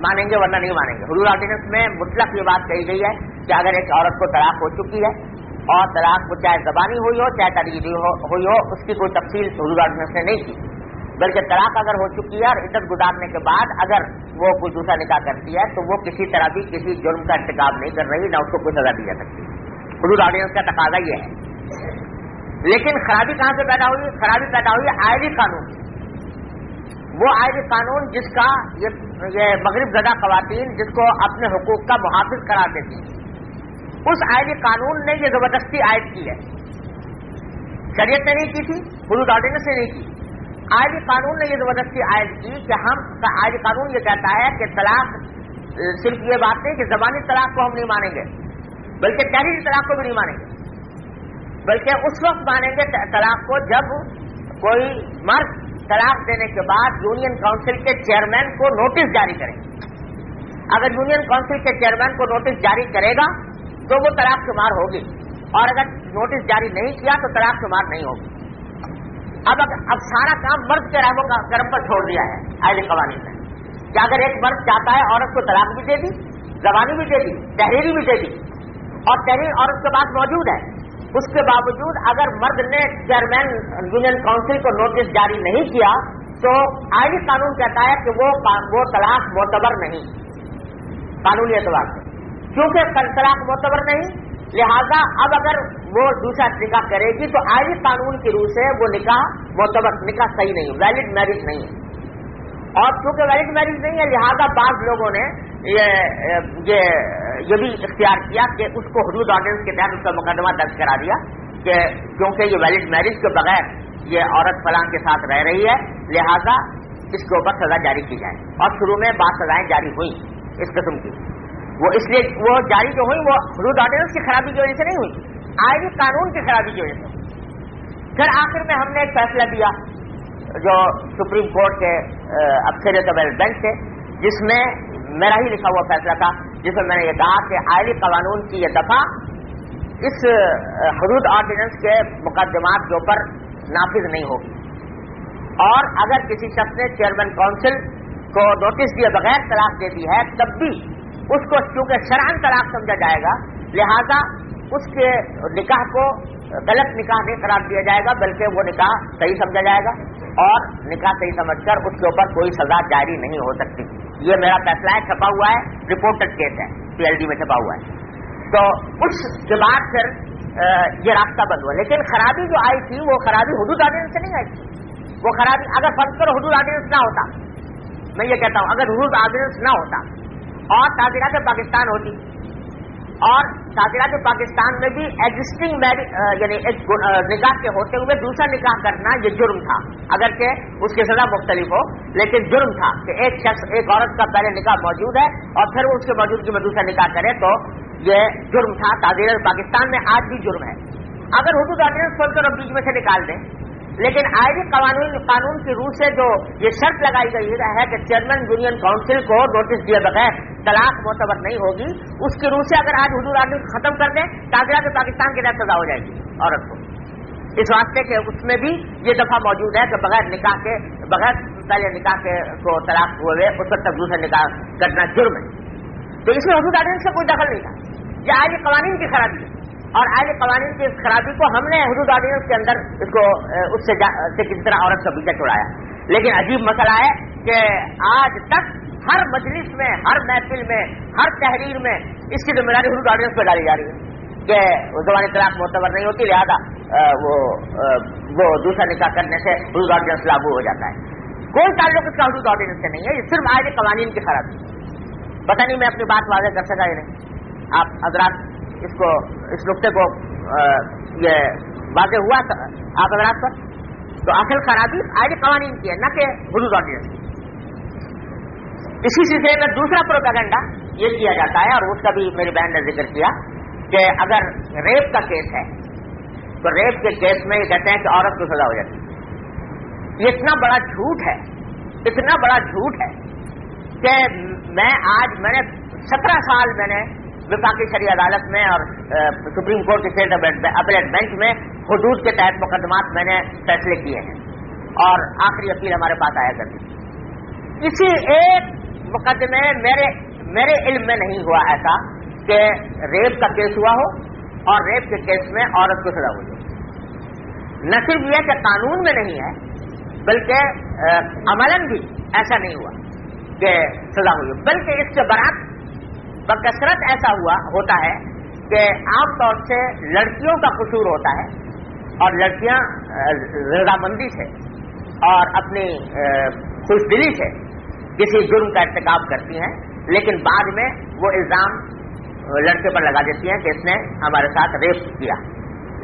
مانیں گے ورنہ نہیں مانیں گے۔ حدود آرڈیننس میں مطلق یہ بات کہی گئی ہے کہ اگر ایک عورت کو طلاق ہو چکی ہے اور طلاق وہ چاہے زبانی ہوئی ہو، چاہے تحریری ہوئی ہو، اس کی کوئی تفصیل حدود آرڈیننس نے نہیں کی۔ بلکہ طلاق اگر ہو چکی ہے اور عدت گزارنے کے بعد اگر وہ کوئی دوسرا نکاح کرتی ہے، تو وہ کسی طرح بھی کسی جرم کا انتخاب نہیں کر رہی، نہ اس کو کوئی سزا دی جا سکتی۔ حدود آرڈیننس کا تقاضا یہ ہے۔ لیکن خرابی کہاں سے پیدا ہوئی؟ خرابی پیدا ہوئی آئلی قانون وہ آئلی قانون جس کا یہ مغرب زدہ خواتین جس کو اپنے حقوق کا محافظ قرار دیتی ہیں۔ اس آئلی قانون نے یہ زبردستی عائد کی ہے۔ شریعت نے نہیں کی تھی حدود آرڈیننس نے نہیں کی۔ آئلی قانون نے یہ زبردستی عائد کی کہ ہم آئلی قانون یہ کہتا ہے کہ طلاق، صرف یہ بات نہیں کہ زبانی طلاق کو ہم نہیں مانیں گے، بلکہ تحریری طلاق کو بھی نہیں مانیں گے۔ بلکہ اس وقت مانیں گے طلاق کو جب کوئی مرد طلاق دینے کے بعد یونین کاؤنسل کے چیئرمین کو نوٹس جاری کرے۔ اگر یونین کاؤنسل کے چیئرمین کو نوٹس جاری کرے گا تو وہ طلاق شمار ہوگی۔ اور اگر نوٹس جاری نہیں کیا تو طلاق شمار نہیں ہوگی۔ اب اب سارا کام مرد کے رحم کا کرم پر چھوڑ دیا ہے، اہل قوانین نے۔ کہ اگر ایک مرد چاہتا ہے عورت کو طلاق بھی دے دی، زبانی بھی دے دی، تحریری بھی دے دی، اور تحریر عورت کے پاس موجود ہے، اس کے باوجود اگر مرد نے چیئرمین یونین کاؤنسل کو نوٹس جاری نہیں کیا، تو آئلی قانون کہتا ہے کہ وہ وہ طلاق معتبر نہیں۔ قانونی اعتبار سے۔ کیونکہ طلاق معتبر نہیں، لہذا اب اگر وہ دوسرا نکاح کرے گی تو آئی قانون کی روح سے وہ نکاح معتبر، نکاح صحیح نہیں ویلڈ میرج نہیں ہے۔ اور چونکہ ویلڈ میرج نہیں ہے، لہذا بعض لوگوں نے یہ بھی اختیار کیا کہ اس کو حدود آرڈیننس کے تحت اس کا مقدمہ درج کرا دیا کہ کیونکہ یہ ویلڈ میرج کے بغیر یہ عورت فلان کے ساتھ رہ رہی ہے، لہذا اس کے اوپر سزا جاری کی جائے۔ اور شروع میں بعض سزائیں جاری ہوئی اس قسم کی۔ وہ اس لیے وہ جاری جو ہوئی وہ حدود آرڈیننس کی خرابی کی وجہ سے نہیں ہوئی۔ آئے قانون کی خرابی کی وجہ سے۔ پھر آخر میں ہم نے ایک فیصلہ دیا جو سپریم کورٹ کے اکثریت بینچ تھے، جس میں میرا ہی لکھا ہوا فیصلہ تھا، جس میں میں نے یہ کہا کہ آئلی قانون کی یہ دفعہ اس حدود آرڈیننس کے مقدمات کے اوپر نافذ نہیں ہوگی۔ اور اگر کسی شخص نے چیئرمین کونسل کو نوٹس دیے بغیر طلاق دے دی ہے، تب بھی اس کو چونکہ شران طلاق سمجھا جائے گا، لہذا اس کے نکاح کو غلط نکاح نہیں قرار دیا جائے گا، بلکہ وہ نکاح صحیح سمجھا جائے گا اور نکاح صحیح سمجھ کر اس کے اوپر کوئی سزا جاری نہیں ہو سکتی۔ یہ میرا فیصلہ ہے، چھپا ہوا ہے رپورٹڈ کیس ہے پی ایل ڈی میں چھپا ہوا ہے۔ تو اس کے بعد پھر یہ راستہ بند ہوا۔ لیکن خرابی جو آئی تھی، وہ خرابی حدود آرڈیننس سے نہیں آئی تھی۔ وہ خرابی اگر فرض کرو حدود آرڈیننس نہ ہوتا، میں یہ کہتا ہوں، اگر حدود آرڈیننس نہ ہوتا اور تعزیرات پاکستان ہوتی۔ اور تعزیرات پاکستان میں بھی ایگزٹنگ یعنی نکاح کے ہوتے ہوئے دوسرا نکاح کرنا یہ جرم تھا۔ اگرچہ اس کی سزا مختلف ہو، لیکن جرم تھا کہ ایک شخص، ایک عورت کا پہلے نکاح موجود ہے اور پھر وہ اس کے موجودگی میں دوسرا نکاح کرے تو یہ جرم تھا۔ تعزیر پاکستان میں آج بھی جرم ہے۔ اگر حدود آرڈیننس کھول کر بیچ میں سے نکال دیں لیکن آئے قانون قانون کی روح سے جو یہ شرط لگائی گئی ہے کہ چیئرمین یونین کاؤنسل کو نوٹس دیے بغیر طلاق معتبر نہیں ہوگی، اس کی روح سے اگر آج حدود آدمی ختم کر دیں تعزیرات پاکستان کے تحت سزا ہو جائے گی عورت کو۔ اس واسطے کے اس میں بھی یہ دفعہ موجود ہے کہ بغیر نکاح کے بغیر پہلے نکاح کے کو طلاق ہوئے اس پر تک دوسرا نکاح کرنا جرم ہے۔ تو اس میں حدود آرڈیننس کا کوئی دخل نہیں تھا۔ یہ آج قوانین کی خرابی ہے۔ اور آج قوانین کی اس خرابی کو ہم نے حدود آرڈیننس کے اندر اس کو اس سے کسی طرح عورت کا پیچھا چھوڑایا لیکن عجیب مسئلہ ہے کہ آج تک ہر مجلس میں، ہر محفل میں، ہر تحریر میں اس کی ذمہ داری حدود آرڈیننس پہ ڈالی جا رہی ہے کہ زبانی طلاق معتبر نہیں ہوتی، لہٰذا وہ وہ دوسرا نکاح کرنے سے حدود آرڈیننس لاگو ہو جاتا ہے۔ کوئی تعلق اس کا حدود آرڈیننس سے نہیں ہے، یہ صرف آج قوانین کی خرابی۔ پتہ نہیں میں اپنی بات واضح کر سکا یا نہیں۔ آپ حضرات اس کو اس نقطے کو یہ واضح ہوا آپ حضرات پر؟ تو اصل خرابی آج قوانین کی ہے، نہ کہ حدود آرڈیننس اسی سلسلے میں دوسرا پروپیگنڈا یہ کیا جاتا ہے اور اس کا بھی میری بہن نے ذکر کیا کہ اگر ریپ کا کیس ہے، تو ریپ کے کیس میں یہ کہتے ہیں کہ عورت کو سزا ہو جاتی ہے۔ یہ اتنا بڑا جھوٹ ہے، اتنا بڑا جھوٹ ہے کہ میں آج میں نے سترہ سال میں نے وفاقی شریع عدالت میں اور سپریم کورٹ کے اپلیٹ بینچ میں حدود کے تحت مقدمات میں نے فیصلے کیے ہیں اور آخری اپیل ہمارے پاس آیا کرتی کسی ایک مقدمے میرے میرے علم میں نہیں ہوا ایسا کہ ریپ کا کیس ہوا ہو اور ریپ کے کیس میں عورت کو سزا ہوئی نہ صرف یہ کہ قانون میں نہیں ہے، بلکہ عملاً بھی ایسا نہیں ہوا کہ سزا ہوئی بلکہ اس کے برعکس بکثرت ایسا ہوا ہوتا ہے کہ عام طور سے لڑکیوں کا قصور ہوتا ہے اور لڑکیاں رضامندی سے اور اپنی خوش دلی سے کسی جرم کا ارتکاب کرتی ہیں، لیکن بعد میں وہ الزام لڑکے پر لگا دیتی ہیں کہ اس نے ہمارے ساتھ ریپ کیا۔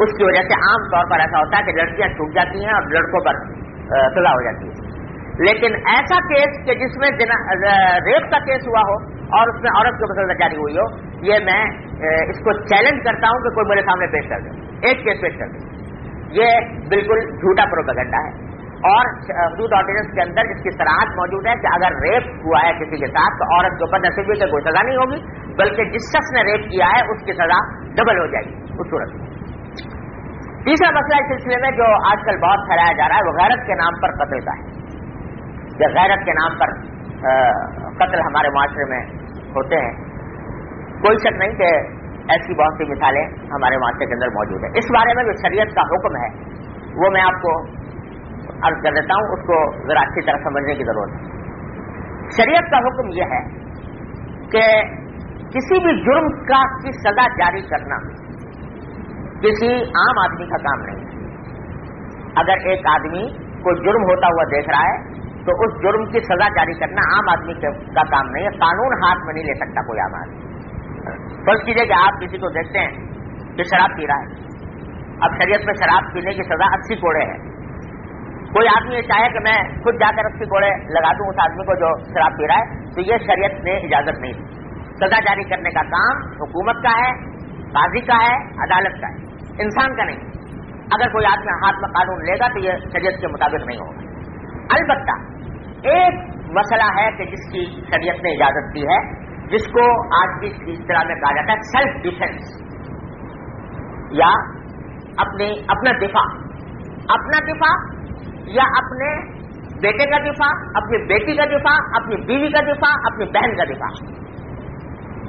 اس کی وجہ سے عام طور پر ایسا ہوتا ہے کہ لڑکیاں چھوٹ جاتی ہیں اور لڑکوں پر سزا ہو جاتی ہے۔ لیکن ایسا کیس کہ جس میں ریپ کا کیس ہوا ہو اور اس میں عورت کو مسئلہ جاری ہوئی ہو؟ یہ میں اس کو چیلنج کرتا ہوں کہ کوئی میرے سامنے پیش کر دے۔ ایک کیس پیش کر دے۔ یہ بالکل جھوٹا پروپیگنڈا ہے۔ اور حدود آرڈیننس کے اندر اس کی سراہد موجود ہے کہ اگر ریپ ہوا ہے کسی کے ساتھ، تو عورت کے اوپر نصیبی سے کوئی سزا نہیں ہوگی، بلکہ جس شخص نے ریپ کیا ہے، اس کی سزا ڈبل ہو جائے گی، اس صورت میں۔ تیسرا مسئلہ اس سلسلے میں جو آج کل بہت پھیلایا جا رہا ہے، وہ غیرت کے نام پر قتل کا ہے۔ کہ غیرت کے نام پر قتل ہمارے معاشرے میں ہوتے ہیں۔ کوئی شک نہیں کہ ایسی بہت سی مثالیں ہمارے معاشرے کے اندر موجود ہیں۔ اس بارے میں جو شریعت کا حکم ہے، وہ میں آپ کو عرض کر دیتا ہوں، اس کو ذرا اچھی طرح سمجھنے کی ضرورت ہے۔ شریعت کا حکم یہ ہے کہ کسی بھی جرم کا کی سزا جاری کرنا کسی عام آدمی کا کام نہیں۔ ہے اگر ایک آدمی کوئی جرم ہوتا ہوا دیکھ رہا ہے تو اس جرم کی سزا جاری کرنا عام آدمی کا کام نہیں ہے، قانون ہاتھ میں نہیں لے سکتا کوئی عام آدمی۔ فرض کیجیے کہ آپ کسی کو دیکھتے ہیں کہ شراب پی رہا ہے۔ اب شریعت میں شراب پینے کی سزا اسی کوڑے ہے۔ کوئی آدمی یہ چاہے کہ میں خود جا کر اسی کوڑے لگا دوں اس آدمی کو جو شراب پی رہا ہے، تو یہ شریعت نے اجازت نہیں۔ دی سزا جاری کرنے کا کام حکومت کا ہے، قاضی کا ہے، عدالت کا ہے۔ انسان کا نہیں۔ اگر کوئی آدمی ہاتھ میں قانون لے گا تو یہ شریعت کے مطابق نہیں ہوگا۔ البتہ ایک مسئلہ ہے کہ جس کی شریعت نے اجازت دی ہے، جس کو آج کی اس طرح میں کہا جاتا ہے سیلف ڈیفینس یا اپنی اپنا دفاع اپنا دفاع یا اپنے بیٹے کا دفاع، اپنی بیٹی کا دفاع، اپنی بیوی کا دفاع، اپنی بہن کا دفاع۔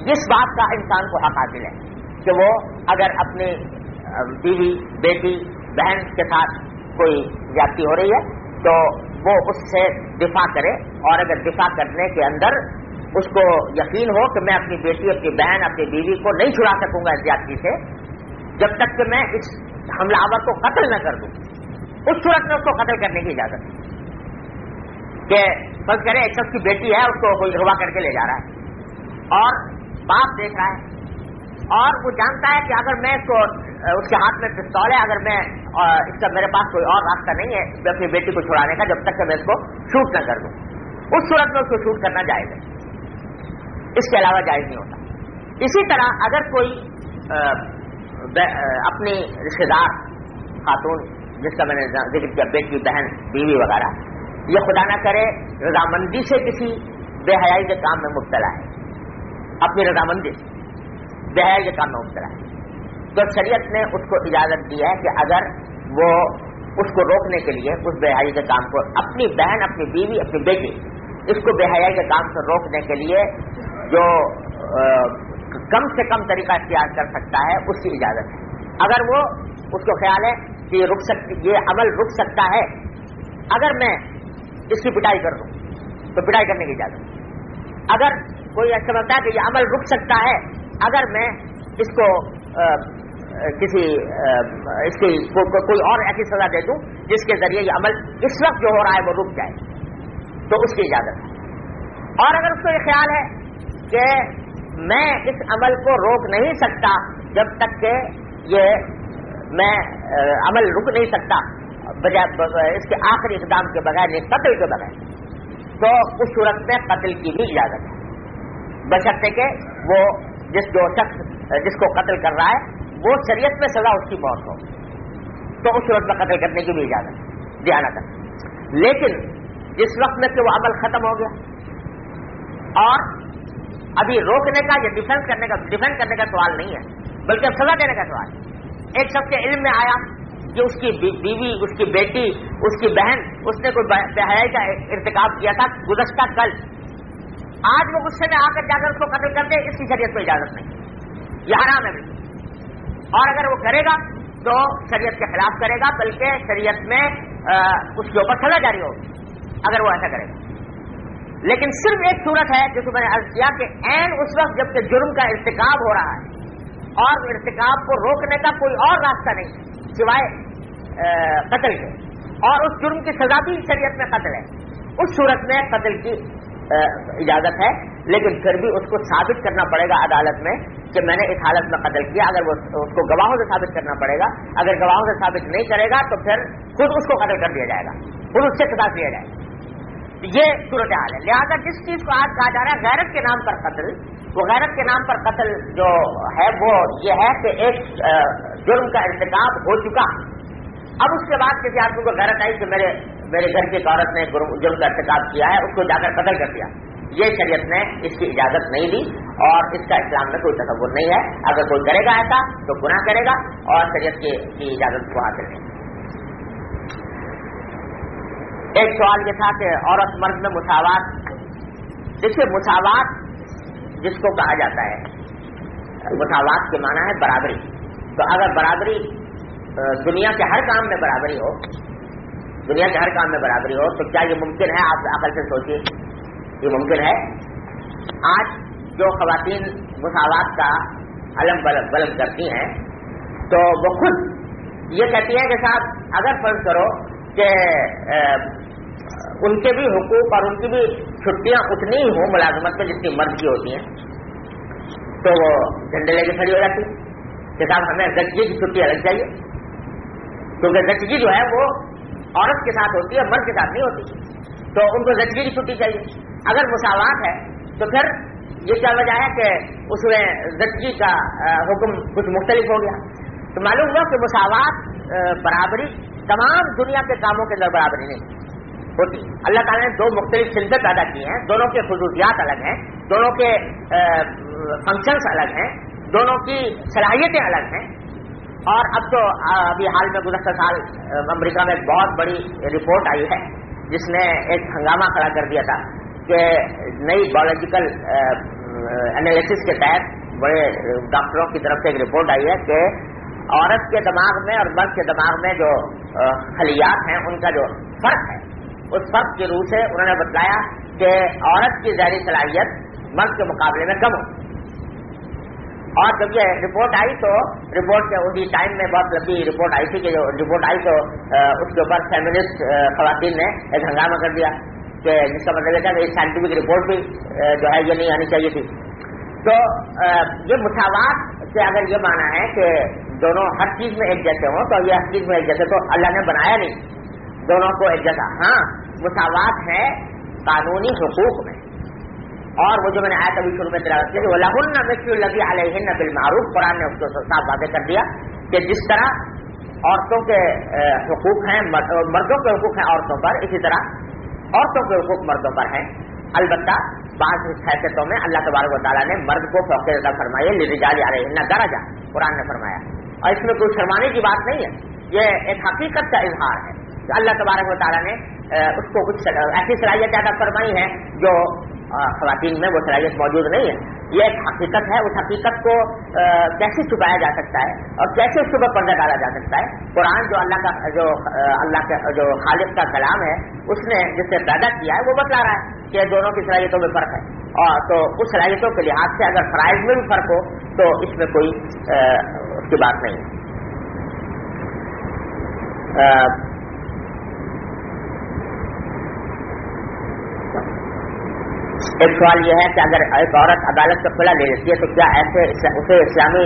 جس بات کا انسان کو حق حاصل ہے کہ وہ اگر اپنی بیوی، بیٹی، بہن کے ساتھ کوئی زیادتی ہو رہی ہے، تو وہ اس سے دفاع کرے اور اگر دفاع کرنے کے اندر اس کو یقین ہو کہ میں اپنی بیٹی، اپنی بہن، اپنی بیوی کو نہیں چھڑا سکوں گا زیادتی سے، جب تک کہ میں اس حملہ آور کو قتل نہ کر دوں، اس صورت میں اس کو قتل کرنے کی اجازت کہ بس کرے ایک شخص کی بیٹی ہے، اس کو کوئی روا کر کے لے جا رہا ہے اور باپ دیکھ رہا ہے اور وہ جانتا ہے کہ اگر میں اس کو اس کے ہاتھ میں پستول ہے، اگر میں اس کا میرے پاس کوئی اور راستہ نہیں ہے، میں اپنی بیٹی کو چھڑانے کا، جب تک کہ میں اس کو شوٹ نہ کر دوں۔ اس صورت میں اس کو شوٹ کرنا جائز ہے۔ اس کے علاوہ جائز نہیں ہوتا۔ اسی طرح اگر کوئی اپنی رشتے دار، خاتون، جس کا میں نے ذکر کیا، بیٹی، بہن، بیوی وغیرہ، یہ خدا نہ کرے، رضامندی سے کسی بے حیائی کے کام میں مبتلا ہے۔ اپنی رضامندی سے۔ بے حیائی کے کام میں مبتلا ہے۔ تو شریعت نے اس کو اجازت دی ہے کہ اگر وہ اس کو روکنے کے لیے اس بے حیائی کے کام کو اپنی بہن، اپنی بیوی، اپنی بیٹی، اس کو بے حیائی کے کام سے روکنے کے لیے جو کم سے کم طریقہ اختیار کر سکتا ہے، اس کی اجازت ہے۔ اگر وہ، اس کو خیال ہے کہ یہ رک سکتی یہ عمل رک سکتا ہے، اگر میں اس کی پٹائی کر دوں، تو پٹائی کرنے کی اجازت اگر کوئی ایسا سمجھتا ہے کہ یہ عمل رک سکتا ہے، اگر میں اس کو کسی اس کی کوئی اور ایسی سزا دے دوں، جس کے ذریعے یہ عمل اس وقت جو ہو رہا ہے وہ رک جائے، تو اس کی اجازت ہے۔ اور اگر اس کو یہ خیال ہے کہ میں اس عمل کو روک نہیں سکتا جب تک کہ یہ، میں عمل رک نہیں سکتا، بجائے اس کے آخری اقدام کے بغیر نہیں قتل کے بغیر، تو اس صورت میں قتل کی بھی اجازت ہے۔ بشرطے کہ وہ جس جو شخص، جس کو قتل کر رہا ہے وہ شریعت میں سزا اس کی موت ہو۔ تو اس صورت میں قتل کرنے کی بھی اجازت دھیان کر لیکن جس وقت میں کہ وہ عمل ختم ہو گیا، اور ابھی روکنے کا یا ڈیفینس کرنے کا ڈیفینس کرنے کا سوال نہیں ہے، بلکہ اب سزا دینے کا سوال ہے۔ ایک شخص کے علم میں آیا کہ اس کی بیوی، اس کی بیٹی، اس کی بہن، اس نے کوئی بحیائی کا ارتکاب کیا تھا، گزشتہ کل۔ آج وہ غصے میں آ کر جا کر اس کو قتل کر دے اس کی شریعت کو اجازت نہیں۔ یہ حرام ہے۔ اور اگر وہ کرے گا تو شریعت کے خلاف کرے گا، بلکہ شریعت میں اس کے اوپر سزا جاری ہوگی، اگر وہ ایسا کرے گا۔ لیکن صرف ایک صورت ہے جس کو میں نے عرض کیا کہ این اس وقت جبکہ جرم کا ارتکاب ہو رہا ہے اور ارتکاب کو روکنے کا کوئی اور راستہ نہیں، سوائے قتل کے۔ اور اس جرم کی سزا بھی شریعت میں قتل ہے۔ اس صورت میں قتل کی اجازت ہے، لیکن پھر بھی اس کو ثابت کرنا پڑے گا عدالت میں کہ میں نے اس حالت میں قتل کیا، اگر وہ اس کو گواہوں سے ثابت کرنا پڑے گا، اگر گواہوں سے ثابت نہیں کرے گا تو پھر خود اس کو قتل کر دیا جائے گا، خود اس سے خطاب لیا جائے گا۔ یہ صورت حال ہے۔ لہٰذا جس چیز کو آج کہا جا رہا ہے، غیرت کے نام پر قتل، وہ غیرت کے نام پر قتل جو ہے، وہ یہ ہے کہ ایک جرم کا ارتکاب ہو چکا۔ اب اس کے بعد کسی آدمی کو غیرت آئی کہ میرے میرے گھر کی عورت نے جرم کا ارتکاب کیا ہے، اس کو جا کر قتل کر دیا۔ یہ شریعت نے اس کی اجازت نہیں دی اور اس کا اسلام میں کوئی تصور نہیں ہے۔ اگر کوئی کرے گا ایسا تو گناہ کرے گا اور شریعت کی اجازت کو حاصل نہیں۔ ایک سوال یہ تھا کہ عورت مرد میں مساوات دیکھیے، مساوات جس کو کہا جاتا ہے، مساوات کے معنی ہے برابری۔ تو اگر برابری دنیا کے ہر کام میں برابری ہو دنیا کے ہر کام میں برابری ہو، تو کیا یہ ممکن ہے؟ آپ عقل سے سوچیے۔ یہ ممکن ہے؟ آج جو خواتین مساوات کا علم بلند کرتی ہیں، تو وہ خود یہ کہتی ہیں کہ صاحب، اگر فرض کرو کہ ان کے بھی حقوق اور ان کی بھی چھٹیاں اتنی ہی ہوں ملازمت میں جتنی مرد کی ہوتی ہیں، تو وہ جھنڈے لے کے کھڑی ہو جاتی کہ صاحب، ہمیں زچگی کی چھٹی الگ چاہیے کیونکہ زچگی جو ہے وہ عورت کے ساتھ ہوتی ہے مرد کے ساتھ نہیں ہوتی۔ تو ان کو زچگی کی چھٹی چاہیے۔ اگر مساوات ہے، تو پھر یہ کیا وجہ ہے کہ اس میں زچگی کا حکم کچھ مختلف ہو گیا۔ تو معلوم ہوا کہ مساوات برابری تمام دنیا کے کاموں کے اندر برابری نہیں ہوتی۔ اللہ تعالیٰ نے دو مختلف سلسلے پیدا کیے ہیں۔ دونوں کے خصوصیات الگ ہیں، دونوں کے فنکشنس الگ ہیں، دونوں کی صلاحیتیں الگ ہیں۔ اور اب تو ابھی حال میں گزشتہ سال امریکہ میں ایک بہت بڑی رپورٹ آئی ہے، جس نے ایک ہنگامہ کھڑا کر دیا تھا کہ نئی بایولوجیکل انالیسس کے تحت بڑے ڈاکٹروں کی طرف سے ایک رپورٹ آئی ہے کہ عورت کے دماغ میں اور مرد کے دماغ میں جو خلیات ہیں، ان کا جو فرق ہے، اس فرق کی روح سے انہوں نے بتلایا کہ عورت کی ذہنی صلاحیت مرد کے مقابلے میں کم ہو۔ اور جب یہ رپورٹ آئی تو رپورٹ کے اسی ٹائم میں بہت لمبی رپورٹ آئی تھی کہ جو رپورٹ آئی تو اس کے اوپر فیمنسٹ خواتین نے ایک ہنگامہ کر دیا کہ جس کا مطلب ہے کہ سائنٹیفک رپورٹ بھی جو ہے یہ نہیں آنی چاہیے تھی۔ تو یہ مساوات سے اگر یہ مانا ہے کہ دونوں ہر چیز میں ایک جیسے ہوں تو یہ ہر چیز میں ایک جیسے، تو اللہ نے بنایا نہیں۔ دونوں کو ایک جیسا۔ ہاں مساوات ہے قانونی حقوق میں۔ اور وہ جو میں نے آیا کبھی شروع میں تلاوت کی وہ لہن مصر لگی علیہ بالمعروف۔ قرآن نے اس کو صاف واضح کر دیا کہ جس طرح عورتوں کے حقوق ہیں مردوں کے حقوق ہیں عورتوں پر، اسی طرح عورتوں کے حقوق مردوں پر ہیں۔ البتہ بعض حیثیتوں میں اللہ تبارک و تعالیٰ نے مرد کو فوقیت فرمائی لرجال علیہ درجہ، قرآن نے فرمایا۔ اور اس میں کوئی شرمانے کی بات نہیں ہے، یہ ایک حقیقت کا اظہار ہے۔ اللہ تبارک و تعالیٰ نے اس کو کچھ ایسی صلاحیت زیادہ فرمائی ہے جو خواتین میں وہ صلاحیت موجود نہیں ہے۔ یہ ایک حقیقت ہے، اس حقیقت کو کیسے چھپایا جا سکتا ہے اور کیسے اس پر پردہ ڈالا جا سکتا ہے؟ قرآن جو اللہ کا، جو اللہ کا جو خالد کا کلام ہے، اس نے جس سے پیدا کیا ہے، وہ بتلا رہا ہے کہ دونوں کی صلاحیتوں میں فرق ہے۔ اور تو اس صلاحیتوں کے لحاظ سے اگر فرائض میں بھی فرق ہو، تو اس میں کوئی اس کی بات نہیں۔ ایک سوال یہ ہے کہ اگر ایک عورت عدالت کا کھلا لے لیتی ہے تو کیا ایسے اسے اسلامی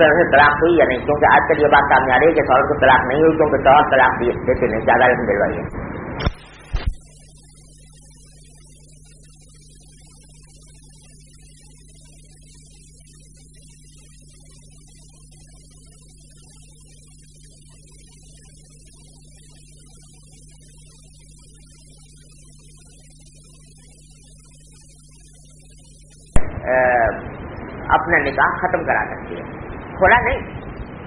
سے طلاق ہوئی یا نہیں؟ کیونکہ آج کل یہ بات سامنے آ رہی ہے کہ عورت کو طلاق نہیں ہوئی، کیونکہ طور طلاق دیتے نہیں کہ عدالت میں دلوائی ہے۔ اپنا نکاح ختم کرا سکتی ہے۔ کھولا نہیں،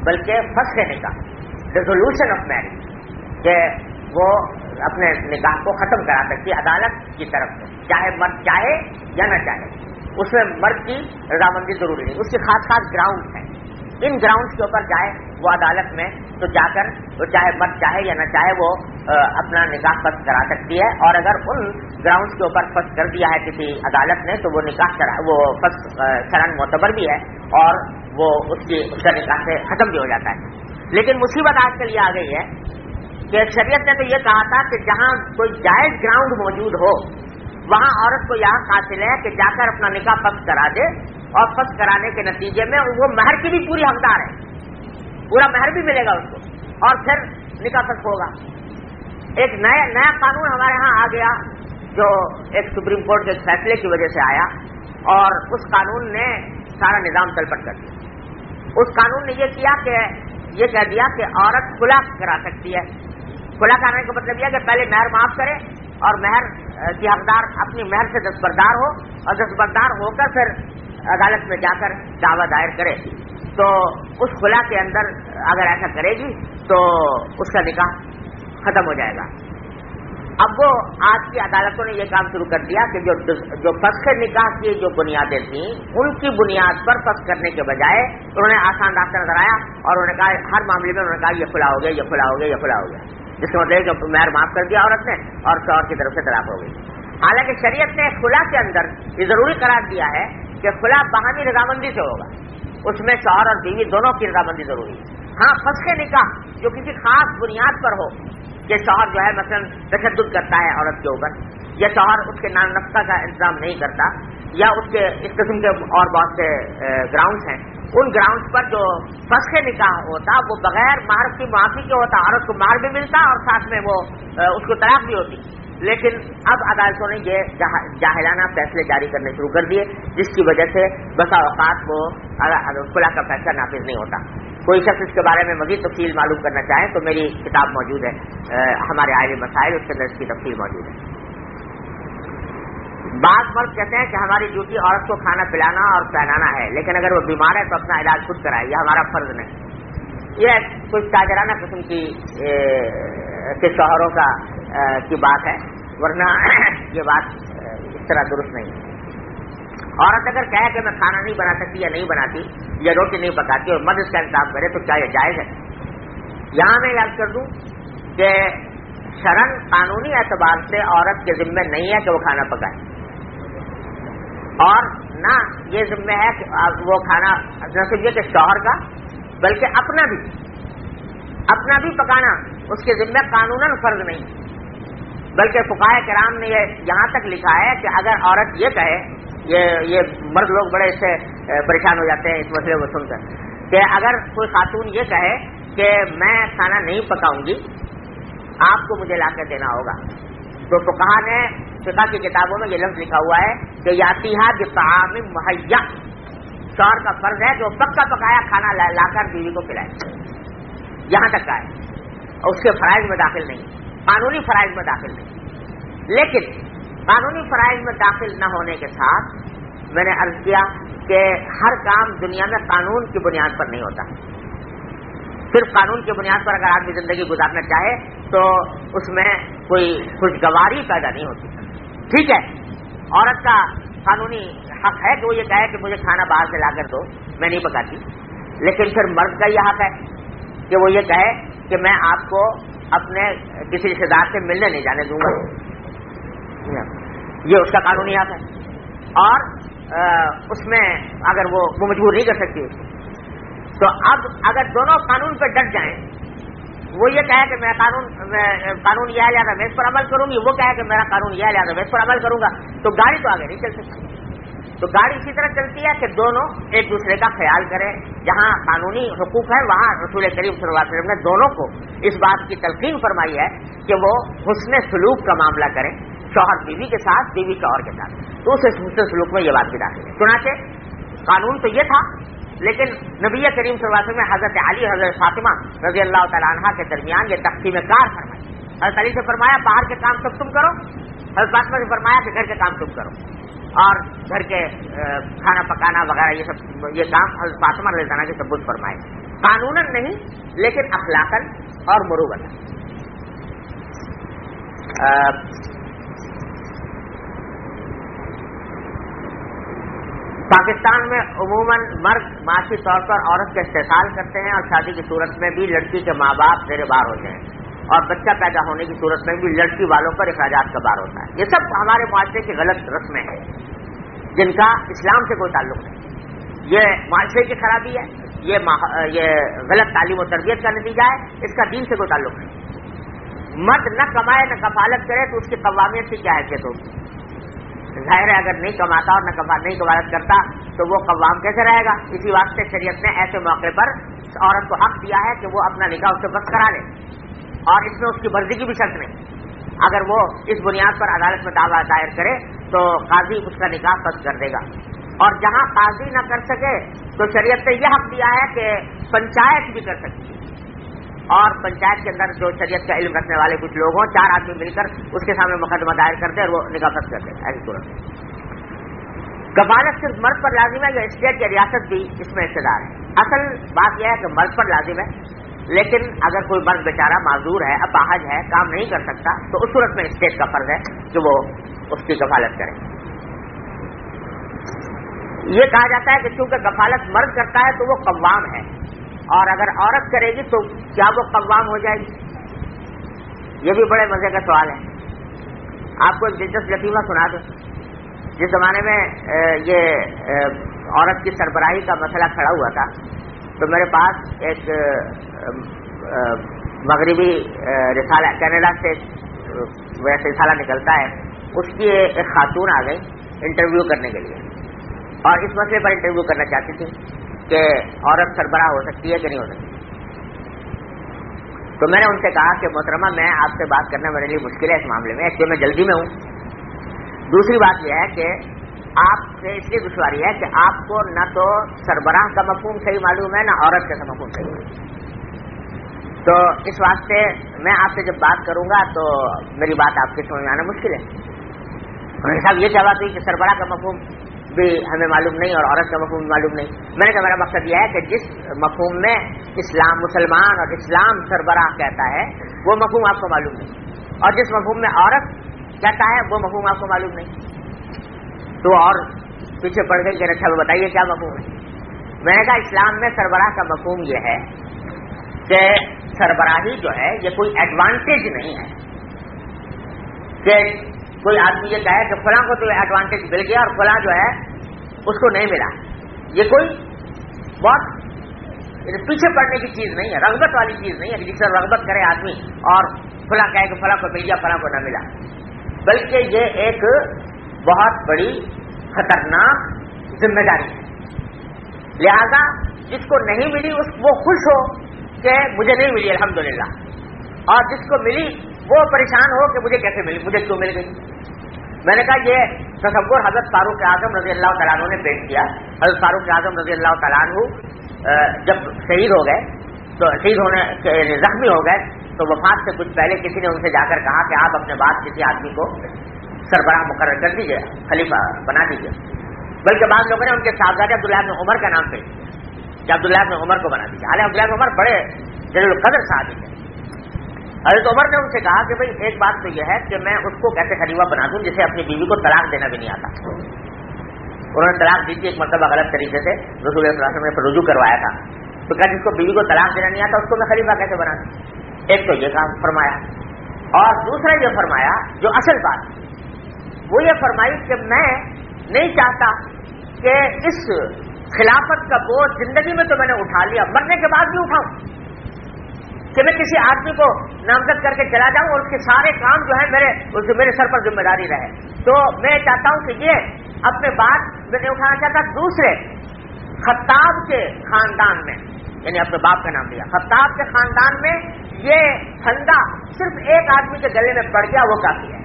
بلکہ فسٹ نکاح۔ ریزولوشن آف میرج کہ وہ اپنے نکاح کو ختم کرا سکتی ہے عدالت کی طرف سے۔ چاہے مرد چاہے یا نہ چاہے، اس میں مرد کی رضامندی ضروری نہیں۔ اس کی خاص خاص گراؤنڈ ہیں۔ ان گراؤنڈ کے اوپر جائے وہ عدالت میں تو جا کر وہ چاہے مرد چاہے یا نہ چاہے وہ اپنا نکاح پس کرا سکتی ہے۔ اور اگر ان گراؤنڈ کے اوپر پس کر دیا ہے کسی عدالت نے، تو وہ نکاح وہ پس شرن معتبر بھی ہے اور وہ اس کی، اس کا نکاح سے ختم بھی ہو جاتا ہے۔ لیکن مصیبت آج کل یہ آ گئی ہے کہ شریعت نے تو یہ کہا تھا کہ جہاں کوئی جائز گراؤنڈ موجود ہو، وہاں عورت کو یہاں حاصل ہے کہ جا کر اپنا نکاح پس کرا دے۔ اور پس کرانے کے نتیجے میں وہ مہر کی بھی پوری حقدار ہے۔ پورا مہر بھی ملے گا اس کو۔ اور پھر نکاح پس ہوگا۔ ایک نیا نیا قانون ہمارے ہاں آ گیا جو ایک سپریم کورٹ کے فیصلے کی وجہ سے آیا اور اس قانون نے سارا نظام تلپٹ کر دیا۔ اس قانون نے یہ کیا کہ یہ کہہ دیا کہ عورت کھلا کرا سکتی ہے۔ کھلا کرانے کا مطلب یہ کہ پہلے مہر معاف کرے اور مہر کی حقدار اپنی مہر سے دستبردار ہو اور دستبردار ہو کر پھر عدالت میں جا کر دعوی دائر کرے۔ تو اس خلا کے اندر اگر ایسا کرے گی تو اس کا نکاح ختم ہو جائے گا۔ اب وہ آج کی عدالتوں نے یہ کام شروع کر دیا کہ جو جو فسخ نکاح کی جو بنیادیں تھیں، ان کی بنیاد پر فسخ کرنے کے بجائے انہوں نے آسان راستہ نظر آیا اور انہوں نے کہا، ہر معاملے میں انہوں نے کہا، یہ کھلا ہو گیا، یہ کھلا ہو گیا، یہ کھلا ہو گیا۔ جس کا مطلب کہ مہر معاف کر دیا عورت نے اور شوہر کی طرف سے طلاق ہو گئی۔ حالانکہ شریعت نے خلا کے اندر یہ ضروری قرار دیا ہے کہ خلا باہمی رضامندی سے ہوگا۔ اس میں شوہر اور بیوی دونوں کی رضامندی ضروری ہے۔ ہاں فسخ نکاح جو کسی خاص بنیاد پر ہو کہ شوہر جو ہے مثلا تشدد کرتا ہے عورت کے اوپر، یا شوہر اس کے نان نقطہ کا انتظام نہیں کرتا، یا اس کے اس قسم کے اور بہت سے گراؤنڈس ہیں۔ ان گراؤنڈ پر جو فسخ نکاح ہوتا، وہ بغیر مہر کی معافی کے ہوتا، عورت کو مار بھی ملتا اور ساتھ میں وہ اس کو طلاق بھی ہوتی۔ لیکن اب عدالتوں نے یہ جاہلانہ فیصلے جاری کرنے شروع کر دیے، جس کی وجہ سے بسا اوقات کو خلا کا فیصلہ نافذ نہیں ہوتا۔ کوئی شخص اس کے بارے میں مزید تفصیل معلوم کرنا چاہیں تو میری کتاب موجود ہے ہمارے آئے مسائل، اس کے اندر اس کی تفصیل موجود ہے۔ بعض مرد کہتے ہیں کہ ہماری ڈیوٹی عورت کو کھانا پلانا اور پہنانا ہے، لیکن اگر وہ بیمار ہے تو اپنا علاج خود کرائے، یہ ہمارا فرض نہیں۔ یہ کچھ تاجرانہ قسم کی کے شوہروں کا کی بات ہے، ورنہ یہ بات اس طرح درست نہیں ہے۔ عورت اگر کہے کہ میں کھانا نہیں بنا سکتی یا نہیں بناتی یا روٹی نہیں پکاتی اور مرد اس کا انتظام کرے تو کیا یہ جائز ہے؟ یہاں میں یاد کر دوں کہ شرن قانونی اعتبار سے عورت کے ذمے نہیں ہے کہ وہ کھانا پکائے۔ اور نہ یہ ذمہ ہے کہ وہ کھانا، نہ صرف یہ کہ شوہر کا، بلکہ اپنا بھی اپنا بھی پکانا، اس کے ذمہ قانون فرض نہیں۔ بلکہ فکائے کرام نے یہ یہاں تک لکھا ہے کہ اگر عورت یہ کہے، یہ یہ مرد لوگ بڑے اس سے پریشان ہو جاتے ہیں اس مسئلے کو سن کر، کہ اگر کوئی خاتون یہ کہے کہ میں کھانا نہیں پکاؤں گی، آپ کو مجھے لا کے دینا ہوگا۔ تو فکا نے فقہ کی کتابوں میں یہ لفظ لکھا ہوا ہے کہ یاتیہ تعام مہیا۔ شور کا فرض ہے کہ وہ پکا پکایا کھانا لا کر بیوی کو پلائے یہاں تک کا ہے۔ اور اس کے فرائض میں داخل نہیں۔ قانونی فرائض میں داخل نہیں۔ لیکن قانونی فرائض میں داخل نہ ہونے کے ساتھ میں نے عرض کیا کہ ہر کام دنیا میں قانون کی بنیاد پر نہیں ہوتا۔ صرف قانون کی بنیاد پر اگر آدمی زندگی گزارنا چاہے تو اس میں کوئی خوشگواری پیدا نہیں ہوتی۔ ٹھیک ہے، عورت کا قانونی حق ہے کہ وہ یہ کہے کہ مجھے کھانا باہر سے لا کر دو، میں نہیں پکاتی۔ لیکن پھر مرد کا یہ حق ہے کہ وہ یہ کہے کہ میں آپ کو اپنے کسی رشتے دار سے ملنے نہیں جانے دوں گا۔ یہ اس کا قانونی حق ہے۔ اور اس میں اگر وہ مجبور نہیں کر سکتی، تو اب اگر دونوں قانون پہ ڈٹ جائیں، وہ یہ کہے کہ میں قانون قانون یہ لیا تھا میں اس پر عمل کروں گی، وہ کہے کہ میرا قانون یہ لیا تھا میں اس پر عمل کروں گا، تو گاڑی تو آگے نہیں چل سکتی۔ تو گاڑی اسی طرح چلتی ہے کہ دونوں ایک دوسرے کا خیال کریں۔ جہاں قانونی حقوق ہے وہاں رسول کریم صلی اللہ علیہ وسلم نے دونوں کو اس بات کی تلقین فرمائی ہے کہ وہ حسن سلوک کا معاملہ کریں۔ شوہر بیوی کے ساتھ، بیوی شوہر کے ساتھ۔ تو اس حسن سلوک میں یہ بات بھی داخل ہے۔ چنانچہ قانون تو یہ تھا، لیکن نبی کریم صلی اللہ علیہ وسلم حضرت علی، حضرت فاطمہ رضی اللہ تعالیٰ عنہ کے درمیان یہ تقسیم کار فرمائی۔ حضرت علی سے فرمایا، باہر کے کام سب تم کرو۔ حضرت فاطمہ سے فرمایا کہ گھر کے کام تم کرو۔ اور گھر کے کھانا پکانا وغیرہ، یہ سب، یہ کام فاطمہ رضی اللہ کے ثبوت فرمائے۔ قانون نہیں، لیکن اخلاقن اور مروبت پاکستان میں عموماً مرد معاشی طور پر عورت کا استحصال کرتے ہیں اور شادی کی صورت میں بھی لڑکی کے ماں باپ زیر بار ہوتے ہیں۔ اور بچہ پیدا ہونے کی صورت میں بھی لڑکی والوں پر اخراجات کا بار ہوتا ہے۔ یہ سب ہمارے معاشرے کی غلط رسمیں ہیں، جن کا اسلام سے کوئی تعلق نہیں۔ یہ معاشرے کی خرابی ہے، یہ غلط تعلیم و تربیت کا نتیجہ ہے، اس کا دین سے کوئی تعلق نہیں۔ مرد نہ کمائے نہ کفالت کرے تو اس کی قوامیت کی کیا حیثیت ہوگی؟ ظاہر ہے اگر نہیں کماتا اور نہ نہیں کمایت کرتا تو وہ قوام کیسے رہے گا؟ اسی واسطے شریعت نے ایسے موقع پر عورت کو حق دیا ہے کہ وہ اپنا نکاح اس سے بس کرا لے۔ اور اس میں اس کی مرضی کی بھی شرط نہیں۔ اگر وہ اس بنیاد پر عدالت میں دعویٰ دائر کرے، تو قاضی اس کا نکاح بس کر دے گا۔ اور جہاں قاضی نہ کر سکے، تو شریعت نے یہ حق دیا ہے کہ پنچایت بھی کر سکتی ہے اور پنچایت کے اندر جو شریعت کا علم رکھنے والے کچھ لوگ ہوں، چار آدمی مل کر اس کے سامنے مقدمہ دائر کرتے اور وہ نگاہ کرتے ہیں ایسی صورت۔ کفالت صرف مرد پر لازم ہے یا اسٹیٹ یا ریاست بھی اس میں حصے دار ہے؟ اصل بات یہ ہے کہ مرد پر لازم ہے۔ لیکن اگر کوئی مرد بیچارہ معذور ہے اپاہج ہے، کام نہیں کر سکتا، تو اس صورت میں اسٹیٹ کا فرض ہے کہ وہ اس کی کفالت کرے۔ یہ کہا جاتا ہے کہ چونکہ کفالت مرد کرتا ہے، تو وہ قوام ہے۔ اور اگر عورت کرے گی، تو کیا وہ قوام ہو جائے گی؟ یہ بھی بڑے مزے کا سوال ہے۔ آپ کو ایک دلچسپ لطیفہ سنا دوں۔ جس زمانے میں یہ عورت کی سربراہی کا مسئلہ کھڑا ہوا تھا۔ تو میرے پاس ایک مغربی رسالہ، کینیڈا سے ویسے رسالہ نکلتا ہے، اس کی ایک خاتون آ گئی انٹرویو کرنے کے لیے۔ اور اس مسئلے پر انٹرویو کرنا چاہتی تھی کہ عورت سربراہ ہو سکتی ہے کہ نہیں ہو سکتی۔ تو میں نے ان سے کہا کہ، محترمہ، میں آپ سے بات کرنا میرے لیے مشکل ہے اس معاملے میں ایک میں جلدی میں ہوں۔ دوسری بات یہ ہے کہ آپ سے اس لیے دشواری ہے کہ آپ کو نہ تو سربراہ کا مفہوم صحیح معلوم ہے، نہ عورت کا مفہوم صحیح معلوم ہے۔ تو اس واسطے میں آپ سے جب بات کروں گا تو میری بات آپ کے سمجھ میں آنا مشکل ہے۔ صاحب یہ چاہتا تھی کہ سربراہ کا مفہوم بھی ہمیں معلوم نہیں اور عورت کا مفہوم بھی معلوم نہیں۔ میں نے کہا، میرا مقصد یہ ہے کہ جس مفہوم میں اسلام مسلمان اور اسلام سربراہ کہتا ہے، وہ مفہوم آپ کو معلوم نہیں۔ اور جس مفہوم میں عورت کہتا ہے، وہ مفہوم آپ کو معلوم نہیں۔ تو اور پیچھے پڑ گئی کہ اچھا وہ بتائیے کیا مفہوم ہے۔ میں نے کہا، اسلام میں سربراہ کا مفہوم یہ ہے کہ سربراہی جو ہے، یہ کوئی ایڈوانٹیج نہیں ہے۔ کہ کوئی آدمی یہ کہے کہ فلاں کو تو ایڈوانٹیج مل گیا اور فلاں جو ہے، اس کو نہیں ملا۔ یہ کوئی بہت یعنی پیچھے پڑنے کی چیز نہیں ہے، رغبت والی چیز نہیں ہے جس سے رغبت کرے آدمی اور فلاں کہے کہ فلاں کو مل گیا، فلاں کو نہ ملا۔ بلکہ یہ ایک بہت بڑی خطرناک ذمہ داری ہے۔ لہذا جس کو نہیں ملی، اس وہ خوش ہو۔ کہ مجھے نہیں ملی، الحمدللہ۔ اور جس کو ملی، وہ پریشان ہو کہ مجھے کیسے ملی؟ مجھے کیوں مل گئی؟ میں نے کہا، یہ تصور حضرت فاروق اعظم رضی اللہ تعالیٰ عنہ نے پیش کیا۔ حضرت فاروق اعظم رضی اللہ تعالیٰ عنہ جب شہید ہو گئے، تو شہید ہونے یعنی زخمی ہو گئے، تو وفات سے کچھ پہلے کسی نے ان سے جا کر کہا کہ آپ اپنے بعد کسی آدمی کو سربراہ مقرر کر دیجیے خلیفہ بنا دیجیے بلکہ بعض لوگوں نے ان کے صاحبزادے عبداللہ عمر کا نام پیش کیا۔ کہ عبداللہ ابن عمر کو بنا دیجیے علیہ عبداللہ ابن عمر بڑے جلیل القدر صحابی تھے حضرت عمر نے ان سے کہا کہ بھائی، ایک بات تو یہ ہے کہ میں اس کو کیسے خلیفہ بنا دوں جسے اپنی بیوی کو طلاق دینا بھی نہیں آتا۔ انہوں نے طلاق دی تھی ایک مرتبہ غلط طریقے سے، رسول اللہ علیہ وسلم نے رجوع کروایا تھا۔ تو کیا جس کو بیوی کو طلاق دینا نہیں آتا، اس کو میں خلیفہ کیسے بنا دوں؟ ایک تو یہ کام فرمایا۔ اور دوسرا یہ فرمایا، جو اصل بات، وہ یہ فرمائی کہ میں نہیں چاہتا کہ اس خلافت کا بوجھ زندگی میں تو میں نے اٹھا لیا، مرنے کے بعد بھی اٹھاؤں۔ کہ میں کسی آدمی کو نامزد کر کے چلا جاؤں اور اس کے سارے کام جو ہے میرے، اس میرے سر پر ذمہ داری رہے۔ تو میں چاہتا ہوں کہ یہ اپنے بات میں نے اٹھانا چاہتا، دوسرے خطاب کے خاندان میں یعنی اپنے باپ کا نام لیا۔ خطاب کے خاندان میں یہ پھندا صرف ایک آدمی کے گلے میں پڑ گیا، وہ کافی ہے۔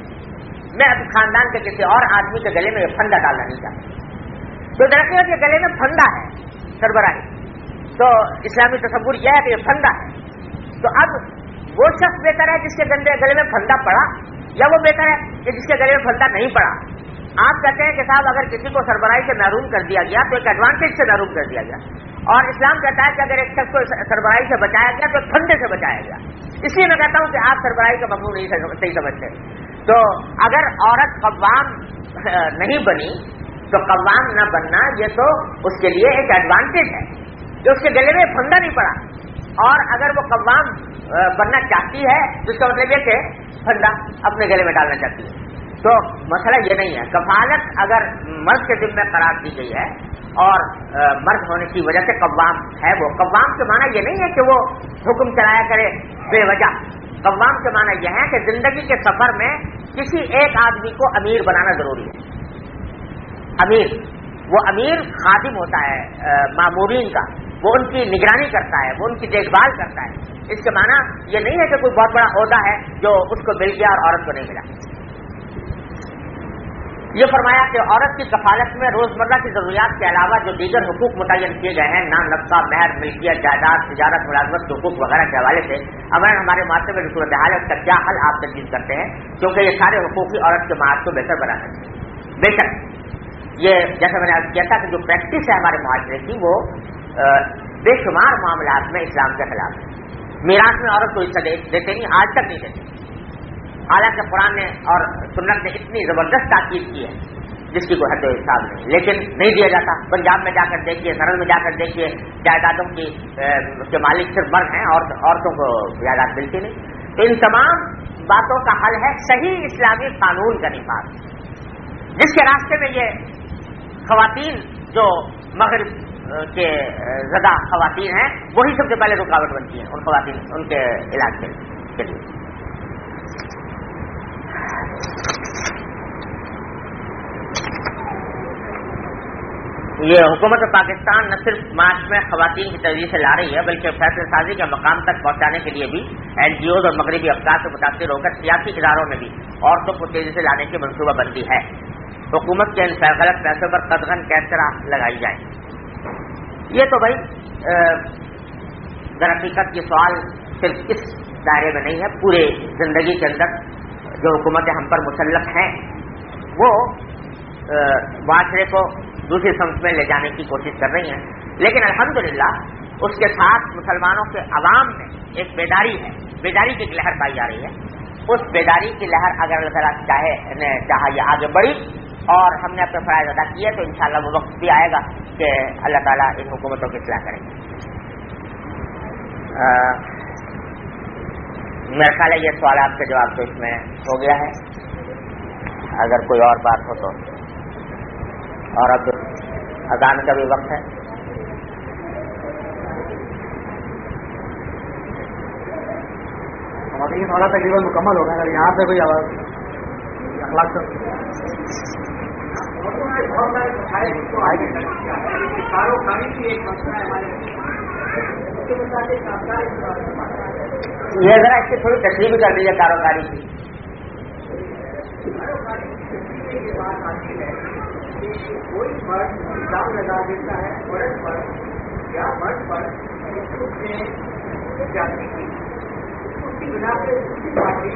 میں اب خاندان کے کسی اور آدمی کے گلے میں یہ پھندا ڈالنا نہیں چاہتا۔ تو دراصل یہ گلے میں پھندا ہے، سربراہی۔ تو اسلامی تصور یہ ہے کہ یہ پھندا ہے۔ تو اب وہ شخص بہتر ہے جس کے گندے گلے میں پھندا پڑا، یا وہ بہتر ہے کہ جس کے گلے میں پھندا نہیں پڑا۔ آپ کہتے ہیں کہ صاحب اگر کسی کو سربراہی سے محروم کر دیا گیا، تو ایک ایڈوانٹیج سے محروم کر دیا گیا۔ اور اسلام کہتا ہے کہ اگر ایک شخص کو سربراہی سے بچایا گیا، تو پھنڈے سے بچایا گیا۔ اس لیے میں کہتا ہوں کہ آپ سربراہی کا مفہوم نہیں صحیح سمجھتے۔ تو اگر عورت قوام نہیں بنی تو قوام نہ بننا، یہ تو اس کے لیے ایک ایڈوانٹیج ہے کہ اس کے گلے میں پھندا نہیں پڑا۔ اور اگر وہ قوام بننا چاہتی ہے، تو اس کا مطلب یہ کہ پھندا اپنے گلے میں ڈالنا چاہتی ہے۔ تو مسئلہ یہ نہیں ہے۔ کفالت اگر مرد کے دل میں قرار دی گئی ہے اور مرد ہونے کی وجہ سے قوام ہے وہ۔ قوام کے معنی یہ نہیں ہے کہ وہ حکم چلایا کرے بے وجہ۔ قوام کے معنی یہ ہے کہ زندگی کے سفر میں کسی ایک آدمی کو امیر بنانا ضروری ہے۔ امیر۔ وہ امیر خادم ہوتا ہے معمورین کا۔ وہ ان کی نگرانی کرتا ہے، وہ ان کی دیکھ بھال کرتا ہے۔ اس کے معنی یہ نہیں ہے کہ کوئی بہت بڑا عہدہ ہے جو اس کو مل گیا اور عورت کو نہیں ملا۔ یہ فرمایا کہ عورت کی کفالت میں روزمرہ کی ضروریات کے علاوہ جو دیگر حقوق متعین کیے گئے ہیں، نام نقصہ مہر، ملکیت، جائیداد، تجارت، ملازمت کے حقوق وغیرہ کے حوالے سے امین ہمارے معاشرے میں صورت حال ہے، اس کا کیا حل آپ تجویز کرتے ہیں؟ کیونکہ یہ سارے حقوقی عورت کے معاذ کو بہتر بنا سکتے ہیں۔ بے شک۔ یہ جیسا میں نے کیا تھا کہ جو پریکٹس ہے ہمارے معاشرے کی وہ بے شمار معاملات میں اسلام کے خلاف ہے۔ میراث میں عورت کو حصہ دیتے نہیں، آج تک نہیں دیتے۔ حالانکہ قرآن نے اور سنت نے اتنی زبردست تاکید کی ہے، جس کی کوئی حد حساب نہیں۔ لیکن نہیں دیا جاتا۔ پنجاب میں جا کر دیکھیے، سرحد میں جا کر دیکھیے، جائیدادوں کی کے مالک صرف مرد ہیں اور عورتوں کو جائیداد ملتی نہیں۔ تو ان تمام باتوں کا حل ہے صحیح اسلامی قانون کا نفاذ۔ جس کے راستے میں یہ خواتین جو مغرب کے زدہ خواتین ہیں، وہی سب سے پہلے رکاوٹ بنتی ہیں، ان خواتین، ان کے علاج کے لیے۔ یہ حکومت پاکستان نہ صرف معاش میں خواتین کی تجویز سے لا رہی ہے، بلکہ فیصلہ سازی کے مقام تک پہنچانے کے لیے بھی این جی اوز اور مغربی افطار سے متاثر ہو کر سیاسی اداروں میں بھی عورتوں کو تیزی سے لانے کی منصوبہ بندی ہے۔ حکومت کے ان غلط پیسوں پر قدغن کس طرح لگائی جائے۔ یہ تو بھائی در حقیقت یہ سوال صرف اس دائرے میں نہیں ہے، پورے زندگی کے اندر جو حکومتیں ہم پر مسلط ہیں، وہ معاشرے کو دوسری سمت میں لے جانے کی کوشش کر رہی ہیں۔ لیکن الحمدللہ، اس کے ساتھ مسلمانوں کے عوام میں ایک بیداری ہے، بیداری کی ایک لہر پائی جا رہی ہے۔ اس بیداری کی لہر اگر اللہ تعالیٰ چاہے چاہا یہ آگے بڑھی اور ہم نے اپنے فرائض ادا کیے تو انشاءاللہ وہ وقت بھی آئے گا کہ اللہ تعالیٰ ان حکومتوں کی اصلاح کریں گے میرا خیال ہے یہ سوال آپ کے جواب تو اس میں ہو گیا ہے۔ اگر کوئی اور بات ہو تو۔ اور اب اذان کا بھی وقت ہے۔ ہمارے یہ سوال تقریباً مکمل ہوگا اگر یہاں سے کوئی آواز، اخلاق یہ ذرا اس کی تھوڑی تشریح بھی کر دیجیے کاروباری کی کوئی فرد الزام لگا دیتا ہے عورت پر یا مرد پر اس میں اس کی۔ بنا پہ اس کی پارٹی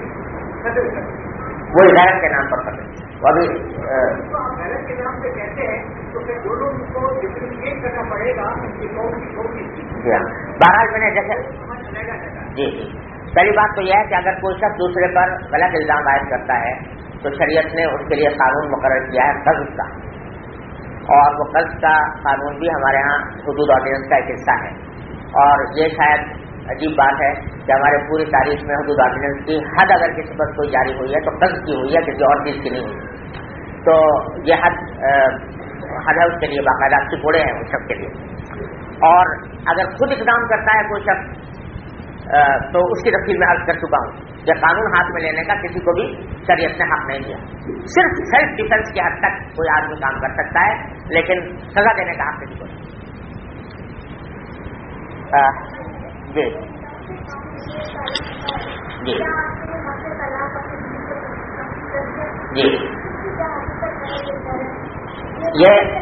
قدر کرتی وہ غیرت کے نام پر کرتے وہ ابھی جی ہاں۔ بہرحال میں نے جیسے جی جی۔ پہلی بات تو یہ ہے کہ اگر کوئی شخص دوسرے پر غلط الزام عائد کرتا ہے تو شریعت نے اس کے لیے قانون مقرر کیا ہے قرض کا۔ اور وہ قرض کا قانون بھی ہمارے ہاں حدود آرڈیننس کا ایک حصہ ہے۔ اور یہ شاید عجیب بات ہے کہ ہمارے پوری تاریخ میں حدود آرڈیننس کی حد اگر کسی پر کوئی جاری ہوئی ہے تو قرض کی ہوئی ہے کسی اور چیز کی نہیں ہوئی۔ تو یہ حد حد ہے، اس کے لیے باقاعدہ سپوڑے ہیں اس سب کے لیے۔ اور اگر خود اقدام کرتا ہے کوئی شخص تو اس کی تفصیل میں عرض کر چکا ہوں کہ قانون ہاتھ میں لینے کا کسی کو بھی شریعت نے حق نہیں دیا۔ صرف سیلف ڈیفینس کی حد تک کوئی آدمی کام کر سکتا ہے، لیکن سزا دینے کا حق کسی کو نہیں۔ جی۔ جی۔ جی۔ یہ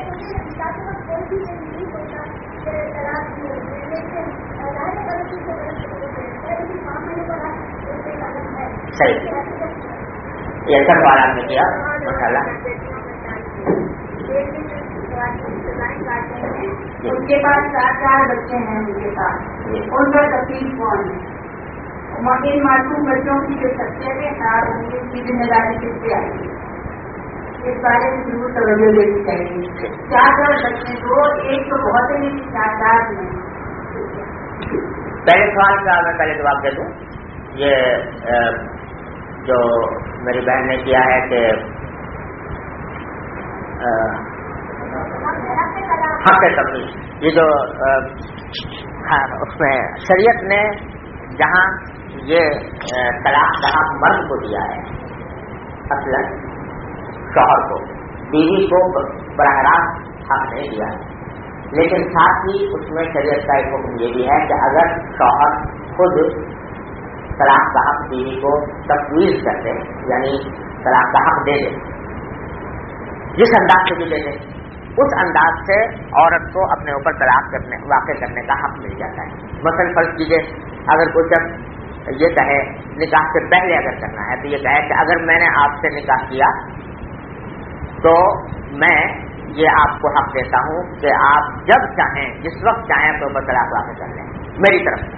صحیح۔ یہ سب سوال آپ نے کیا؟ ماشاء اللہ ان کے پاس چار چار بچے ہیں ان کے پاس۔ ان پر تکلیف کون ہے؟ ان معصوم بچوں کی جو شخصیت ہے اور ان کی ذمہ داری کس پہ آئے گی اس بارے میں ضرور توجہ دینی چاہیے۔ چار چار بچے دو ایک تو بہت لیکن چار چار میں پہلے سوال کا میں پہلے جواب دے دوں۔ یہ جو میری بہن نے کیا ہے کہ حق تفریح یہ جو ہاں، اس میں شریعت نے جہاں یہ طلاق کا حق مرد کو دیا ہے اصل شوہر کو، بیوی کو براہ راست حق نہیں دیا ہے۔ لیکن ساتھ ہی اس میں شریعت کا ایک حکم یہ بھی ہے کہ اگر شوہر خود طلاق کا حق بیوی کو تفویض کر دے یعنی طلاق کا حق دے دے، جس انداز سے بھی دے دے۔ اس انداز سے عورت کو اپنے اوپر طلاق کرنے، واقع کرنے کا حق مل جاتا ہے۔ مثلاً فرض کیجیے اگر کوئی شخص یہ کہے، نکاح سے پہلے اگر کرنا ہے، تو یہ کہے کہ اگر میں نے آپ سے نکاح کیا، تو میں یہ آپ کو حق دیتا ہوں کہ آپ جب چاہیں، جس وقت چاہیں تو اوپر طلاق واقع کر لیں، میری طرف سے۔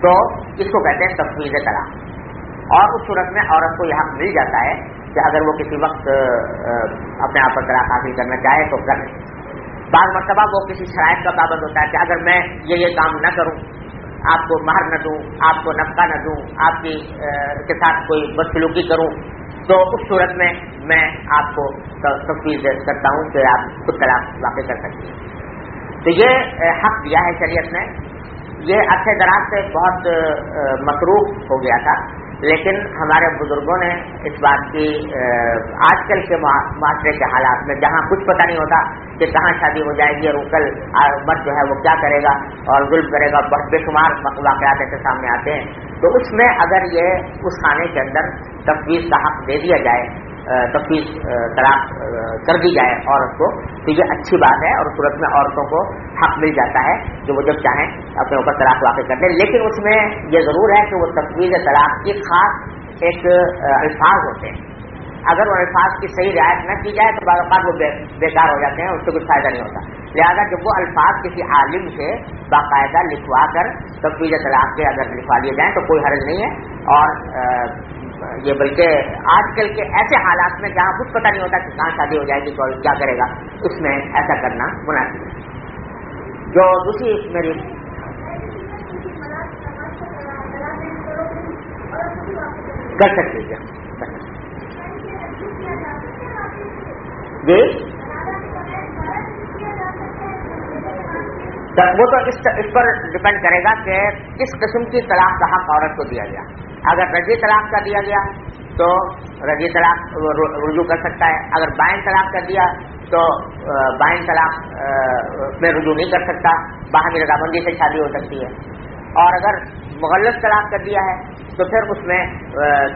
تو اس کو کہتے ہیں تفویض طلاق اور اس صورت میں عورت کو یہ حق مل جاتا ہے کہ اگر وہ کسی وقت اپنے آپ پر طلاق حاصل کرنا چاہے تو کر بعض مرتبہ وہ کسی شرائط کا پابند ہوتا ہے کہ اگر میں یہ یہ کام نہ کروں، آپ کو مہر نہ دوں، آپ کو نفقہ نہ دوں، آپ کی کے ساتھ کوئی بدسلوکی کروں، تو اس صورت میں میں آپ کو تفویض کرتا ہوں کہ آپ خود طلاق واقع کر سکتے ہیں۔ تو یہ حق دیا ہے شریعت نے۔ یہ عرصے دراز سے بہت مصروف ہو گیا تھا۔ لیکن ہمارے بزرگوں نے اس بات کی آج کل کے معاشرے کے حالات میں جہاں کچھ پتہ نہیں ہوتا کہ کہاں شادی ہو جائے گی اور کل مرد جو ہے وہ کیا کرے گا اور ظلم کرے گا، بہت بے شمار واقعات ایسے سامنے آتے ہیں۔ تو اس میں اگر یہ اس خانے کے اندر تفویض کا حق دے دیا جائے تفویض طلاق کر دی جائے عورت کو، تو یہ اچھی بات ہے اور صورت میں عورتوں کو حق مل جاتا ہے جو وہ جب چاہیں اپنے اوپر طلاق واقع کر دیں لیکن اس میں یہ ضرور ہے کہ وہ تفویض طلاق کی خاص ایک الفاظ ہوتے ہیں۔ اگر وہ الفاظ کی صحیح رعایت نہ کی جائے تو بعض اوقات وہ بیکار ہو جاتے ہیں اس سے کچھ فائدہ نہیں ہوتا۔ لہٰذا جب وہ الفاظ کسی عالم سے باقاعدہ لکھوا کر تفویض طلاق کے اگر لکھوا لیے جائیں تو کوئی حرض نہیں ہے۔ اور یہ بلکہ آج کل کے ایسے حالات میں جہاں کچھ پتہ نہیں ہوتا کہ کہاں شادی ہو جائے گی تو کیا کرے گا، اس میں ایسا کرنا مناسب ہے جو دوسری میری کر سکتے جی جی وہ تو اس پر ڈپینڈ کرے گا کہ کس قسم کی طلاق کا حق عورت کو دیا گیا۔ اگر رضی طلاق کا دیا گیا تو رضی طلاق رجوع کر سکتا ہے۔ اگر بائن طلاق کر دیا تو بائن طلاق میں رجوع نہیں کر سکتا۔ باہمی رضامندی سے شادی ہو سکتی ہے۔ اور اگر مغلط طلاق کر دیا ہے، تو پھر اس میں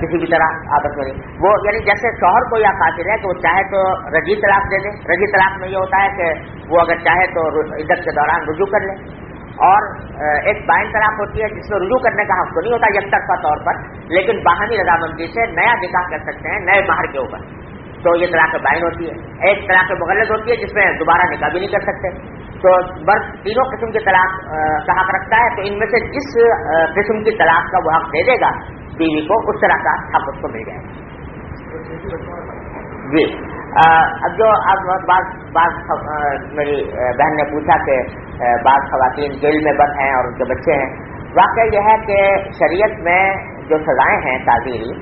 کسی بھی طرح آپس میں وہ یعنی جیسے شوہر کو یہ خاطر ہے کہ وہ چاہے تو رجی طلاق دے دے رجی طلاق میں یہ ہوتا ہے کہ وہ اگر چاہے تو عزت کے دوران رجوع کر لے۔ اور ایک بائن طلاق ہوتی ہے جس میں رجوع کرنے کا حق تو نہیں ہوتا، یک طرفہ طور پر، لیکن باہمی رضامندی سے نیا نکاح کر سکتے ہیں، نئے ماہر کے اوپر۔ تو یہ طلاق بائن ہوتی ہے، ایک طلاق مغلط ہوتی ہے جس میں دوبارہ نکاح بھی نہیں کر سکتے۔ تو بس تینوں قسم کے طلاق کا حق رکھتا ہے، تو ان میں سے جس قسم کی طلاق کا وہ حق دے دے گا، بیوی کو اس طرح کا حق اس کو مل جائے۔ گا جی اب جو اب بعض بعض میری بہن نے پوچھا کہ بعض خواتین جیل میں بند ہیں اور ان کے بچے ہیں، واقعہ یہ ہے کہ شریعت میں جو سزائیں ہیں تعزیری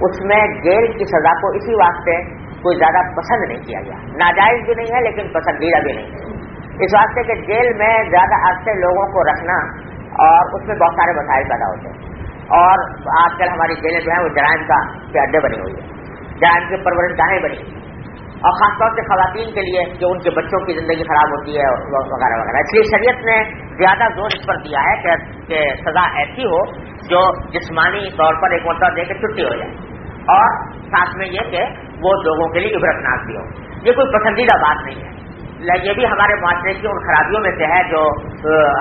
اس میں جیل کی سزا کو اسی واسطے کوئی زیادہ پسند نہیں کیا گیا۔ ناجائز بھی نہیں ہے، لیکن پسندیدہ بھی نہیں ہے۔ اس واسطے کہ جیل میں زیادہ عرصے لوگوں کو رکھنا اور اس میں بہت سارے مسائل پیدا ہوتے ہیں۔ اور آج کل ہماری جیلیں جو ہیں، وہ جرائم کا کے اڈے بنی ہوئی ہے جرائم کی پرورش گاہیں بنی اور خاص طور سے خواتین کے لیے جو ان کے بچوں کی زندگی خراب ہوتی ہے وغیرہ وغیرہ۔ اس لیے شریعت نے زیادہ زور اس پر دیا ہے کہ سزا ایسی ہو جو جسمانی طور پر ایک مرتبہ دے کے چھٹی ہو جائے۔ اور ساتھ میں یہ کہ وہ لوگوں کے لیے عبرتناک بھی ہو۔ یہ کوئی پسندیدہ بات نہیں ہے۔ یہ بھی ہمارے معاشرے کی ان خرابیوں میں سے ہے جو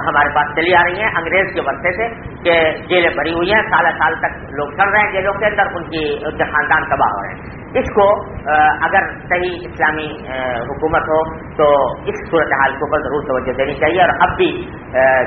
ہمارے پاس چلی آ رہی ہیں۔ انگریز کے ورثے سے کہ جیلیں بھری ہوئی ہیں۔ سال سال تک لوگ چل رہے ہیں جیلوں کے اندر، ان کی ان کے خاندان تباہ ہو رہے ہیں۔ اس کو اگر صحیح اسلامی حکومت ہو تو اس صورتحال کے اوپر ضرور توجہ دینی چاہیے۔ اور اب بھی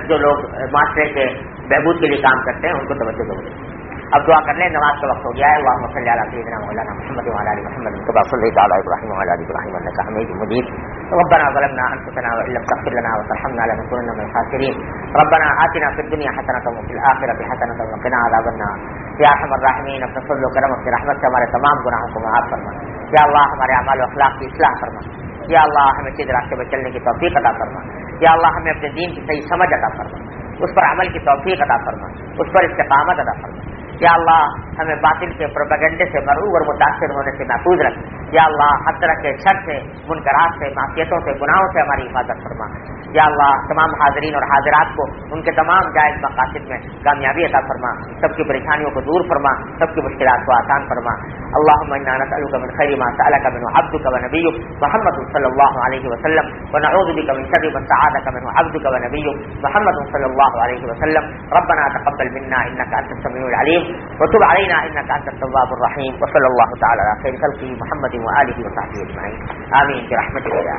جو لوگ معاشرے کے بہبود کے لیے کام کرتے ہیں، ان کو توجہ دینی چاہیے۔ اب دعا کر لیں، نماز کا وقت ہو گیا ہے۔ اللہ وہ مسلم سیدنا مولانا محمد وعلى محمد كما صليت على ابراهيم وعلى ال ابراهيم انك حميد مجيد ربنا ظلمنا انفسنا وان لم تغفر لنا وترحمنا لنكونن من الخاسرين ربنا آتنا في الدنيا حسنه وفي الاخره حسنه وقنا عذاب النار۔ یا ارحم الراحمین اپنے فضل و کرم اپنی رحمت سے ہمارے تمام گناہوں کو معاف فرما۔ یا اللہ ہمارے اعمال و اخلاق کی اصلاح فرما۔ یا اللہ ہمیں سیدھ راستے پہ چلنے کی توفیق عطا فرما۔ یا اللہ ہمیں اپنے دین کی صحیح سمجھ عطا فرما۔ اس پر عمل کی توفیق عطا فرما۔ اس پر استقامت عطا فرما۔ یا اللہ، ہمیں باطل کے پروپیگنڈے سے مرعوب اور متاثر ہونے سے محفوظ رکھ۔ یا اللہ ہر طرح کے شر سے، منکرات سے معافیتوں سے، گناہوں سے ہماری حفاظت فرما۔ یا اللہ، تمام حاضرین اور حاضرات کو ان کے تمام جائز مقاصد میں کامیابی عطا فرما۔ سب کی پریشانیوں کو دور فرما۔ سب کی مشکلات کو آسان فرما۔ اللہ من خیر ما سألك منه عبدك ونبيك محمد صلی اللہ علیہ وسلم ونعوذ بك من شر ما استعاذك منه عبدك ونبيك محمد صلی اللہ علیہ وسلم۔ ربنا تقبل منا انك انت السميع العليم وتب علينا إنك أنت التواب الرحيم وصلى الله تعالى على خير خلقه محمد وآله وصحبه أجمعين. آمين برحمتك يا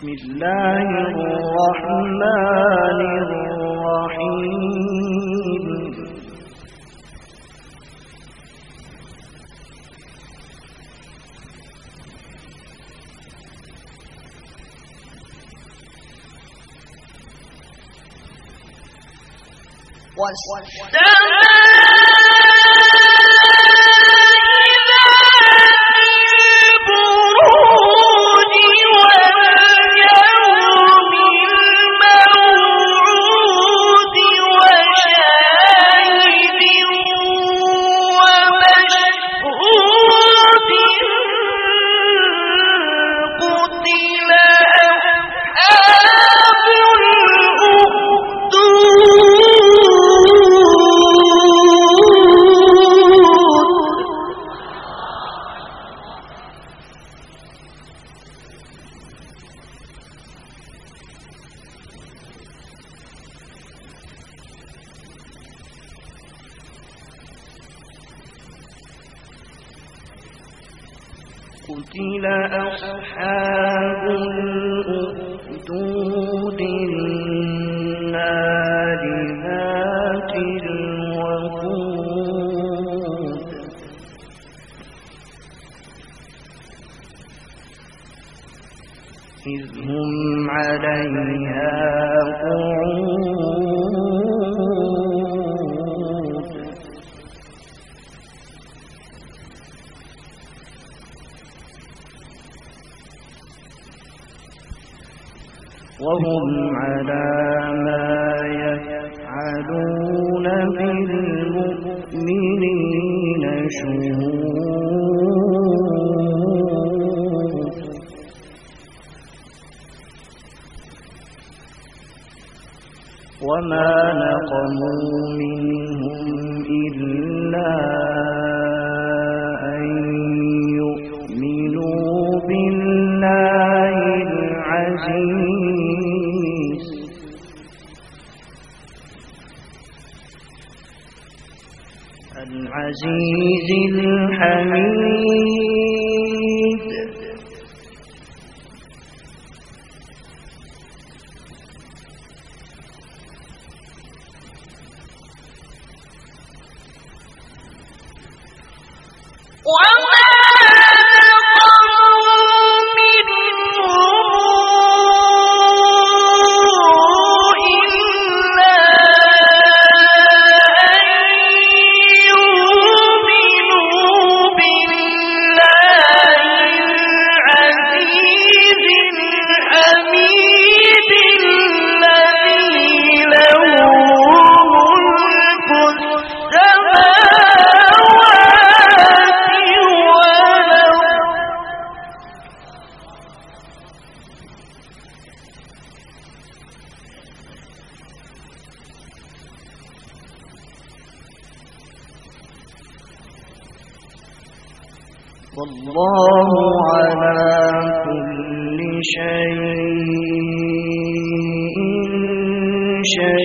بسم الله الرحمن الرحيم. قتل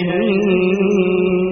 شهيد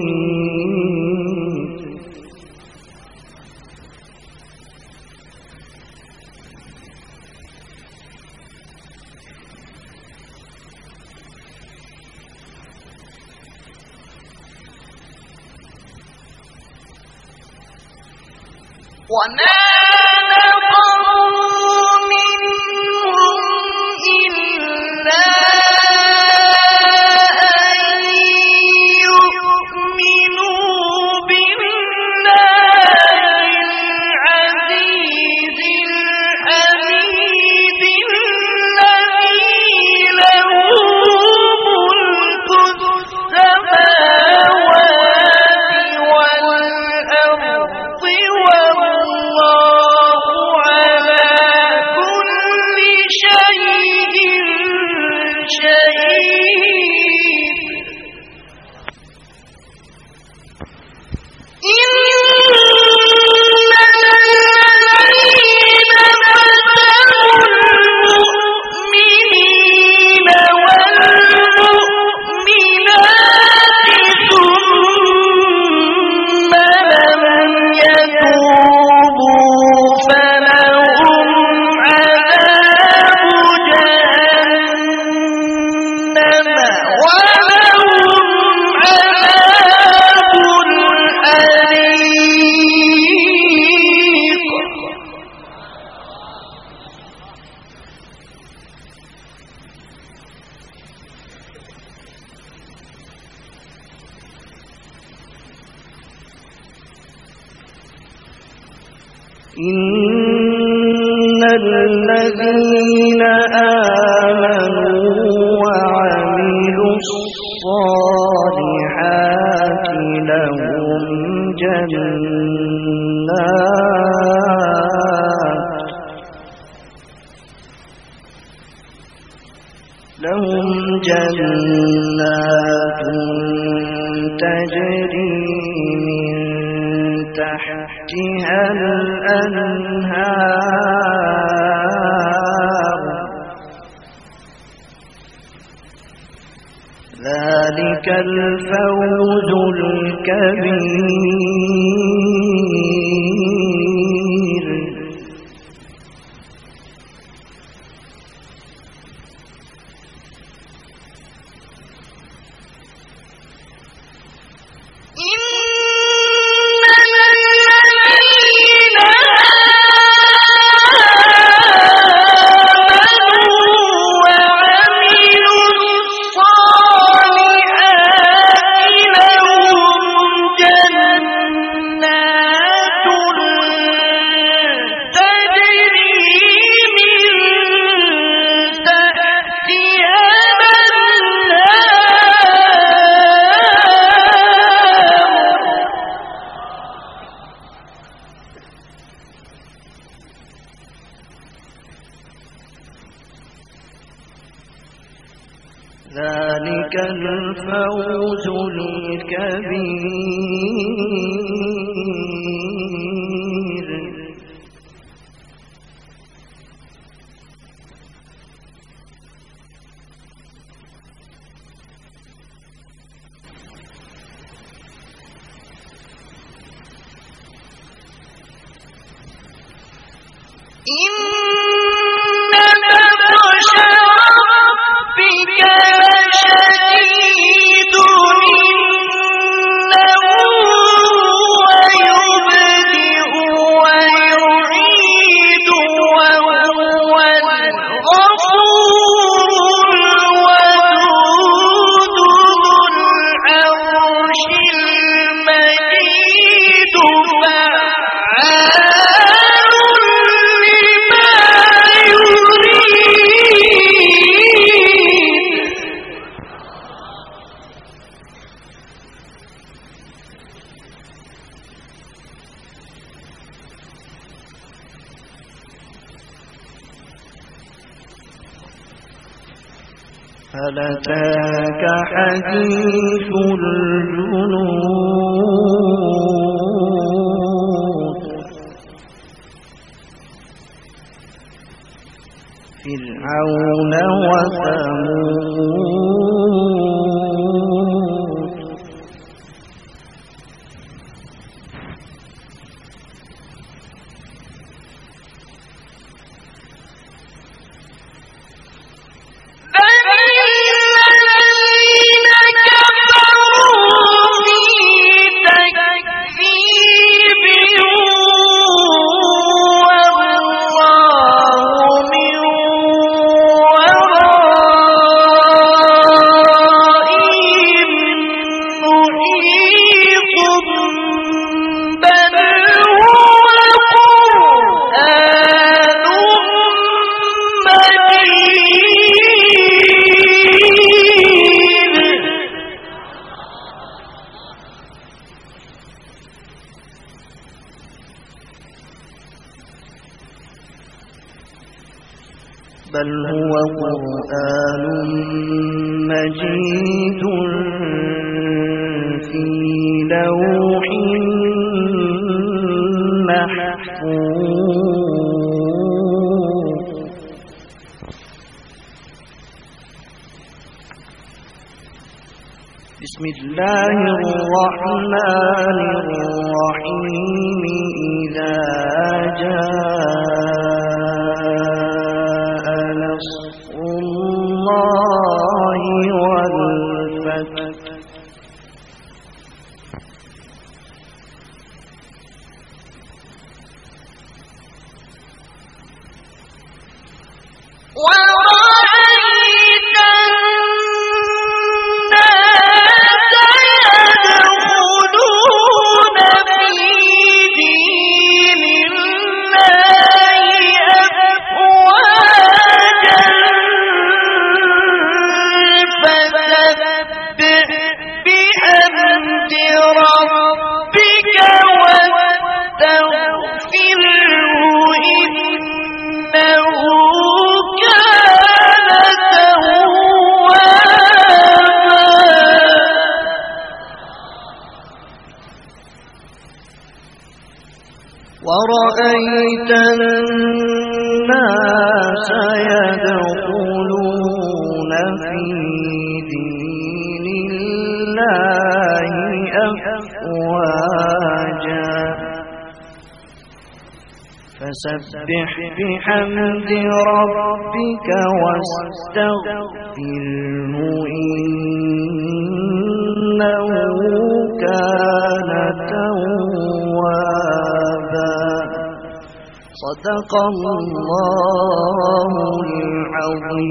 صدق الله العظيم.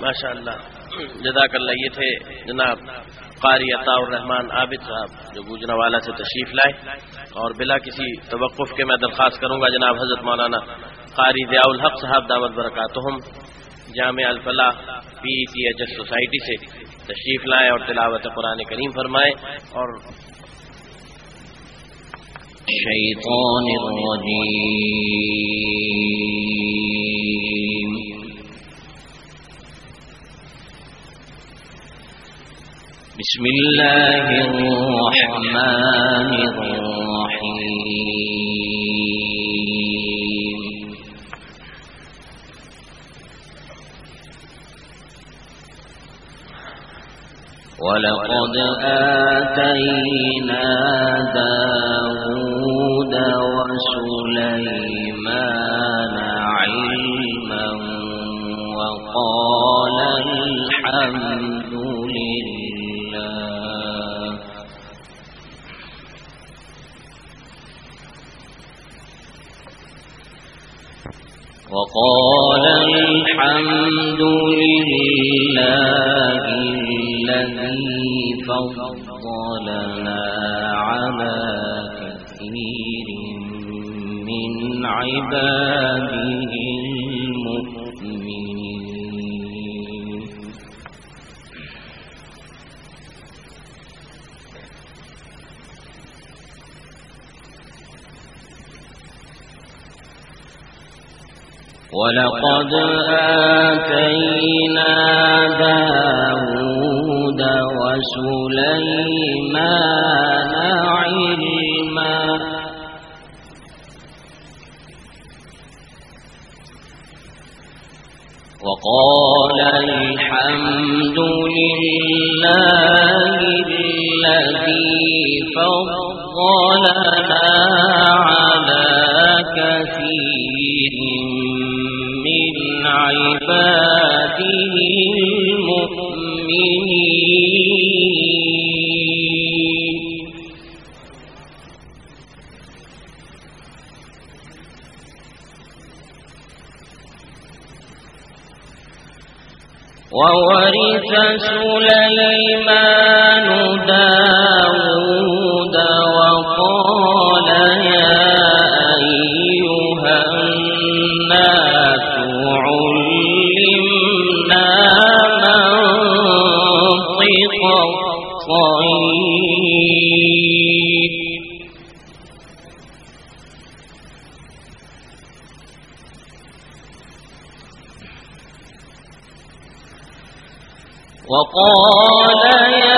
ماشاء اللہ جزاک اللہ، یہ تھے جناب قاری عطا الرحمان عابد صاحب، جو گوجرا والا سے تشریف لائے۔ اور بلا کسی توقف کے میں درخواست کروں گا جناب حضرت مولانا قاری ضیاء الحق صاحب، دعوت برکاتہم، Jamia Al-Falah, P T H S society سے تشریف لائیں اور تلاوت قرآن کریم فرمائیں اور الشيطان الرجيم. بسم الله الرحمن الرحيم. ولقد آتينا داود وسليمان علما وقال الحمد لله. وقال الحمد لله الذي فضلنا على من عباده المؤمنين ولقد آتينا داود وسليمان علما وقال الحمد لله الذي فضلنا على كثير من عباده المؤمنين. وورث سليمان داود وقال وقال يا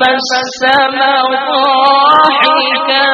بس السماء ضاحكا.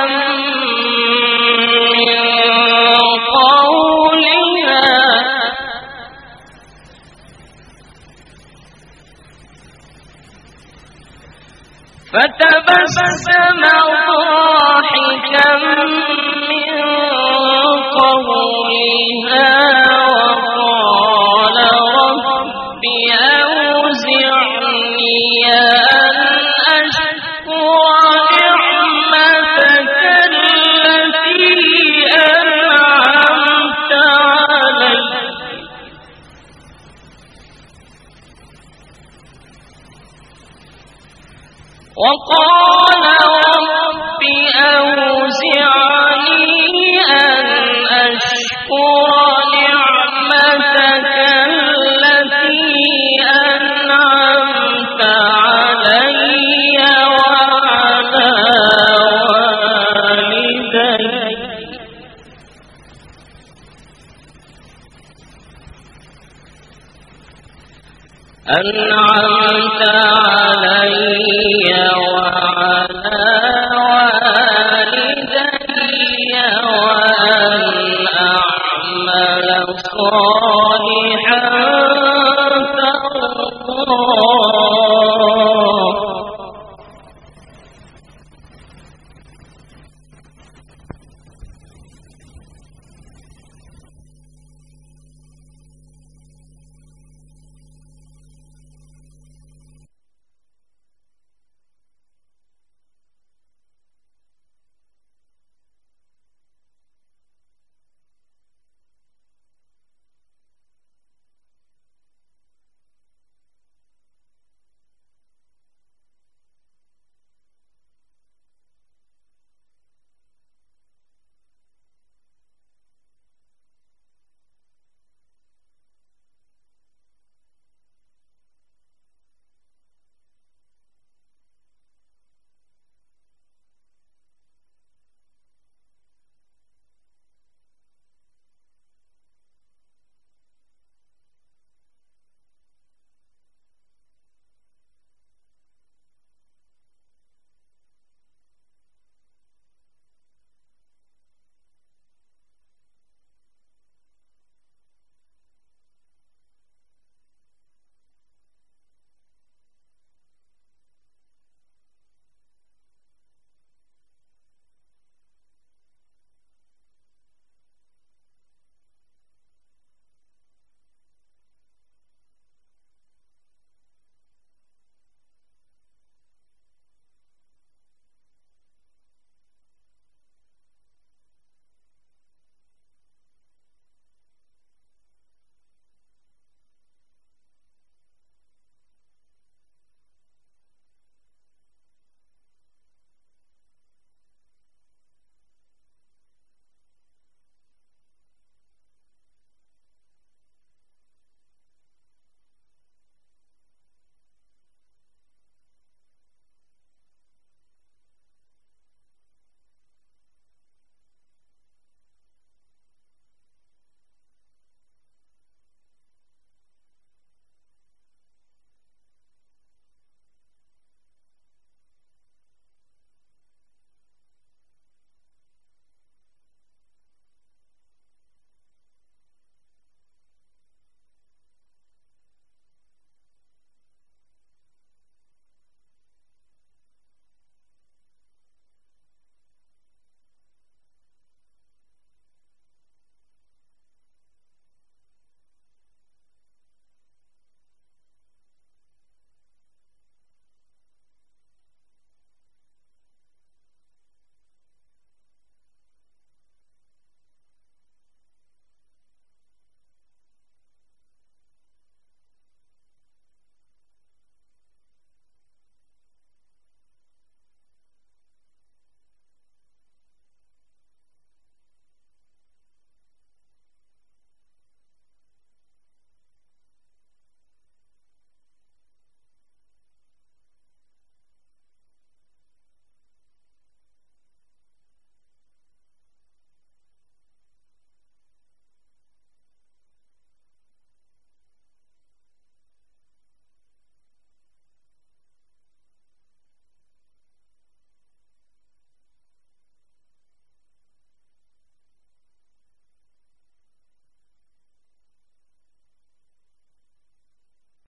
أنعمت علي وعلى والدي وأن أعمل صالحا.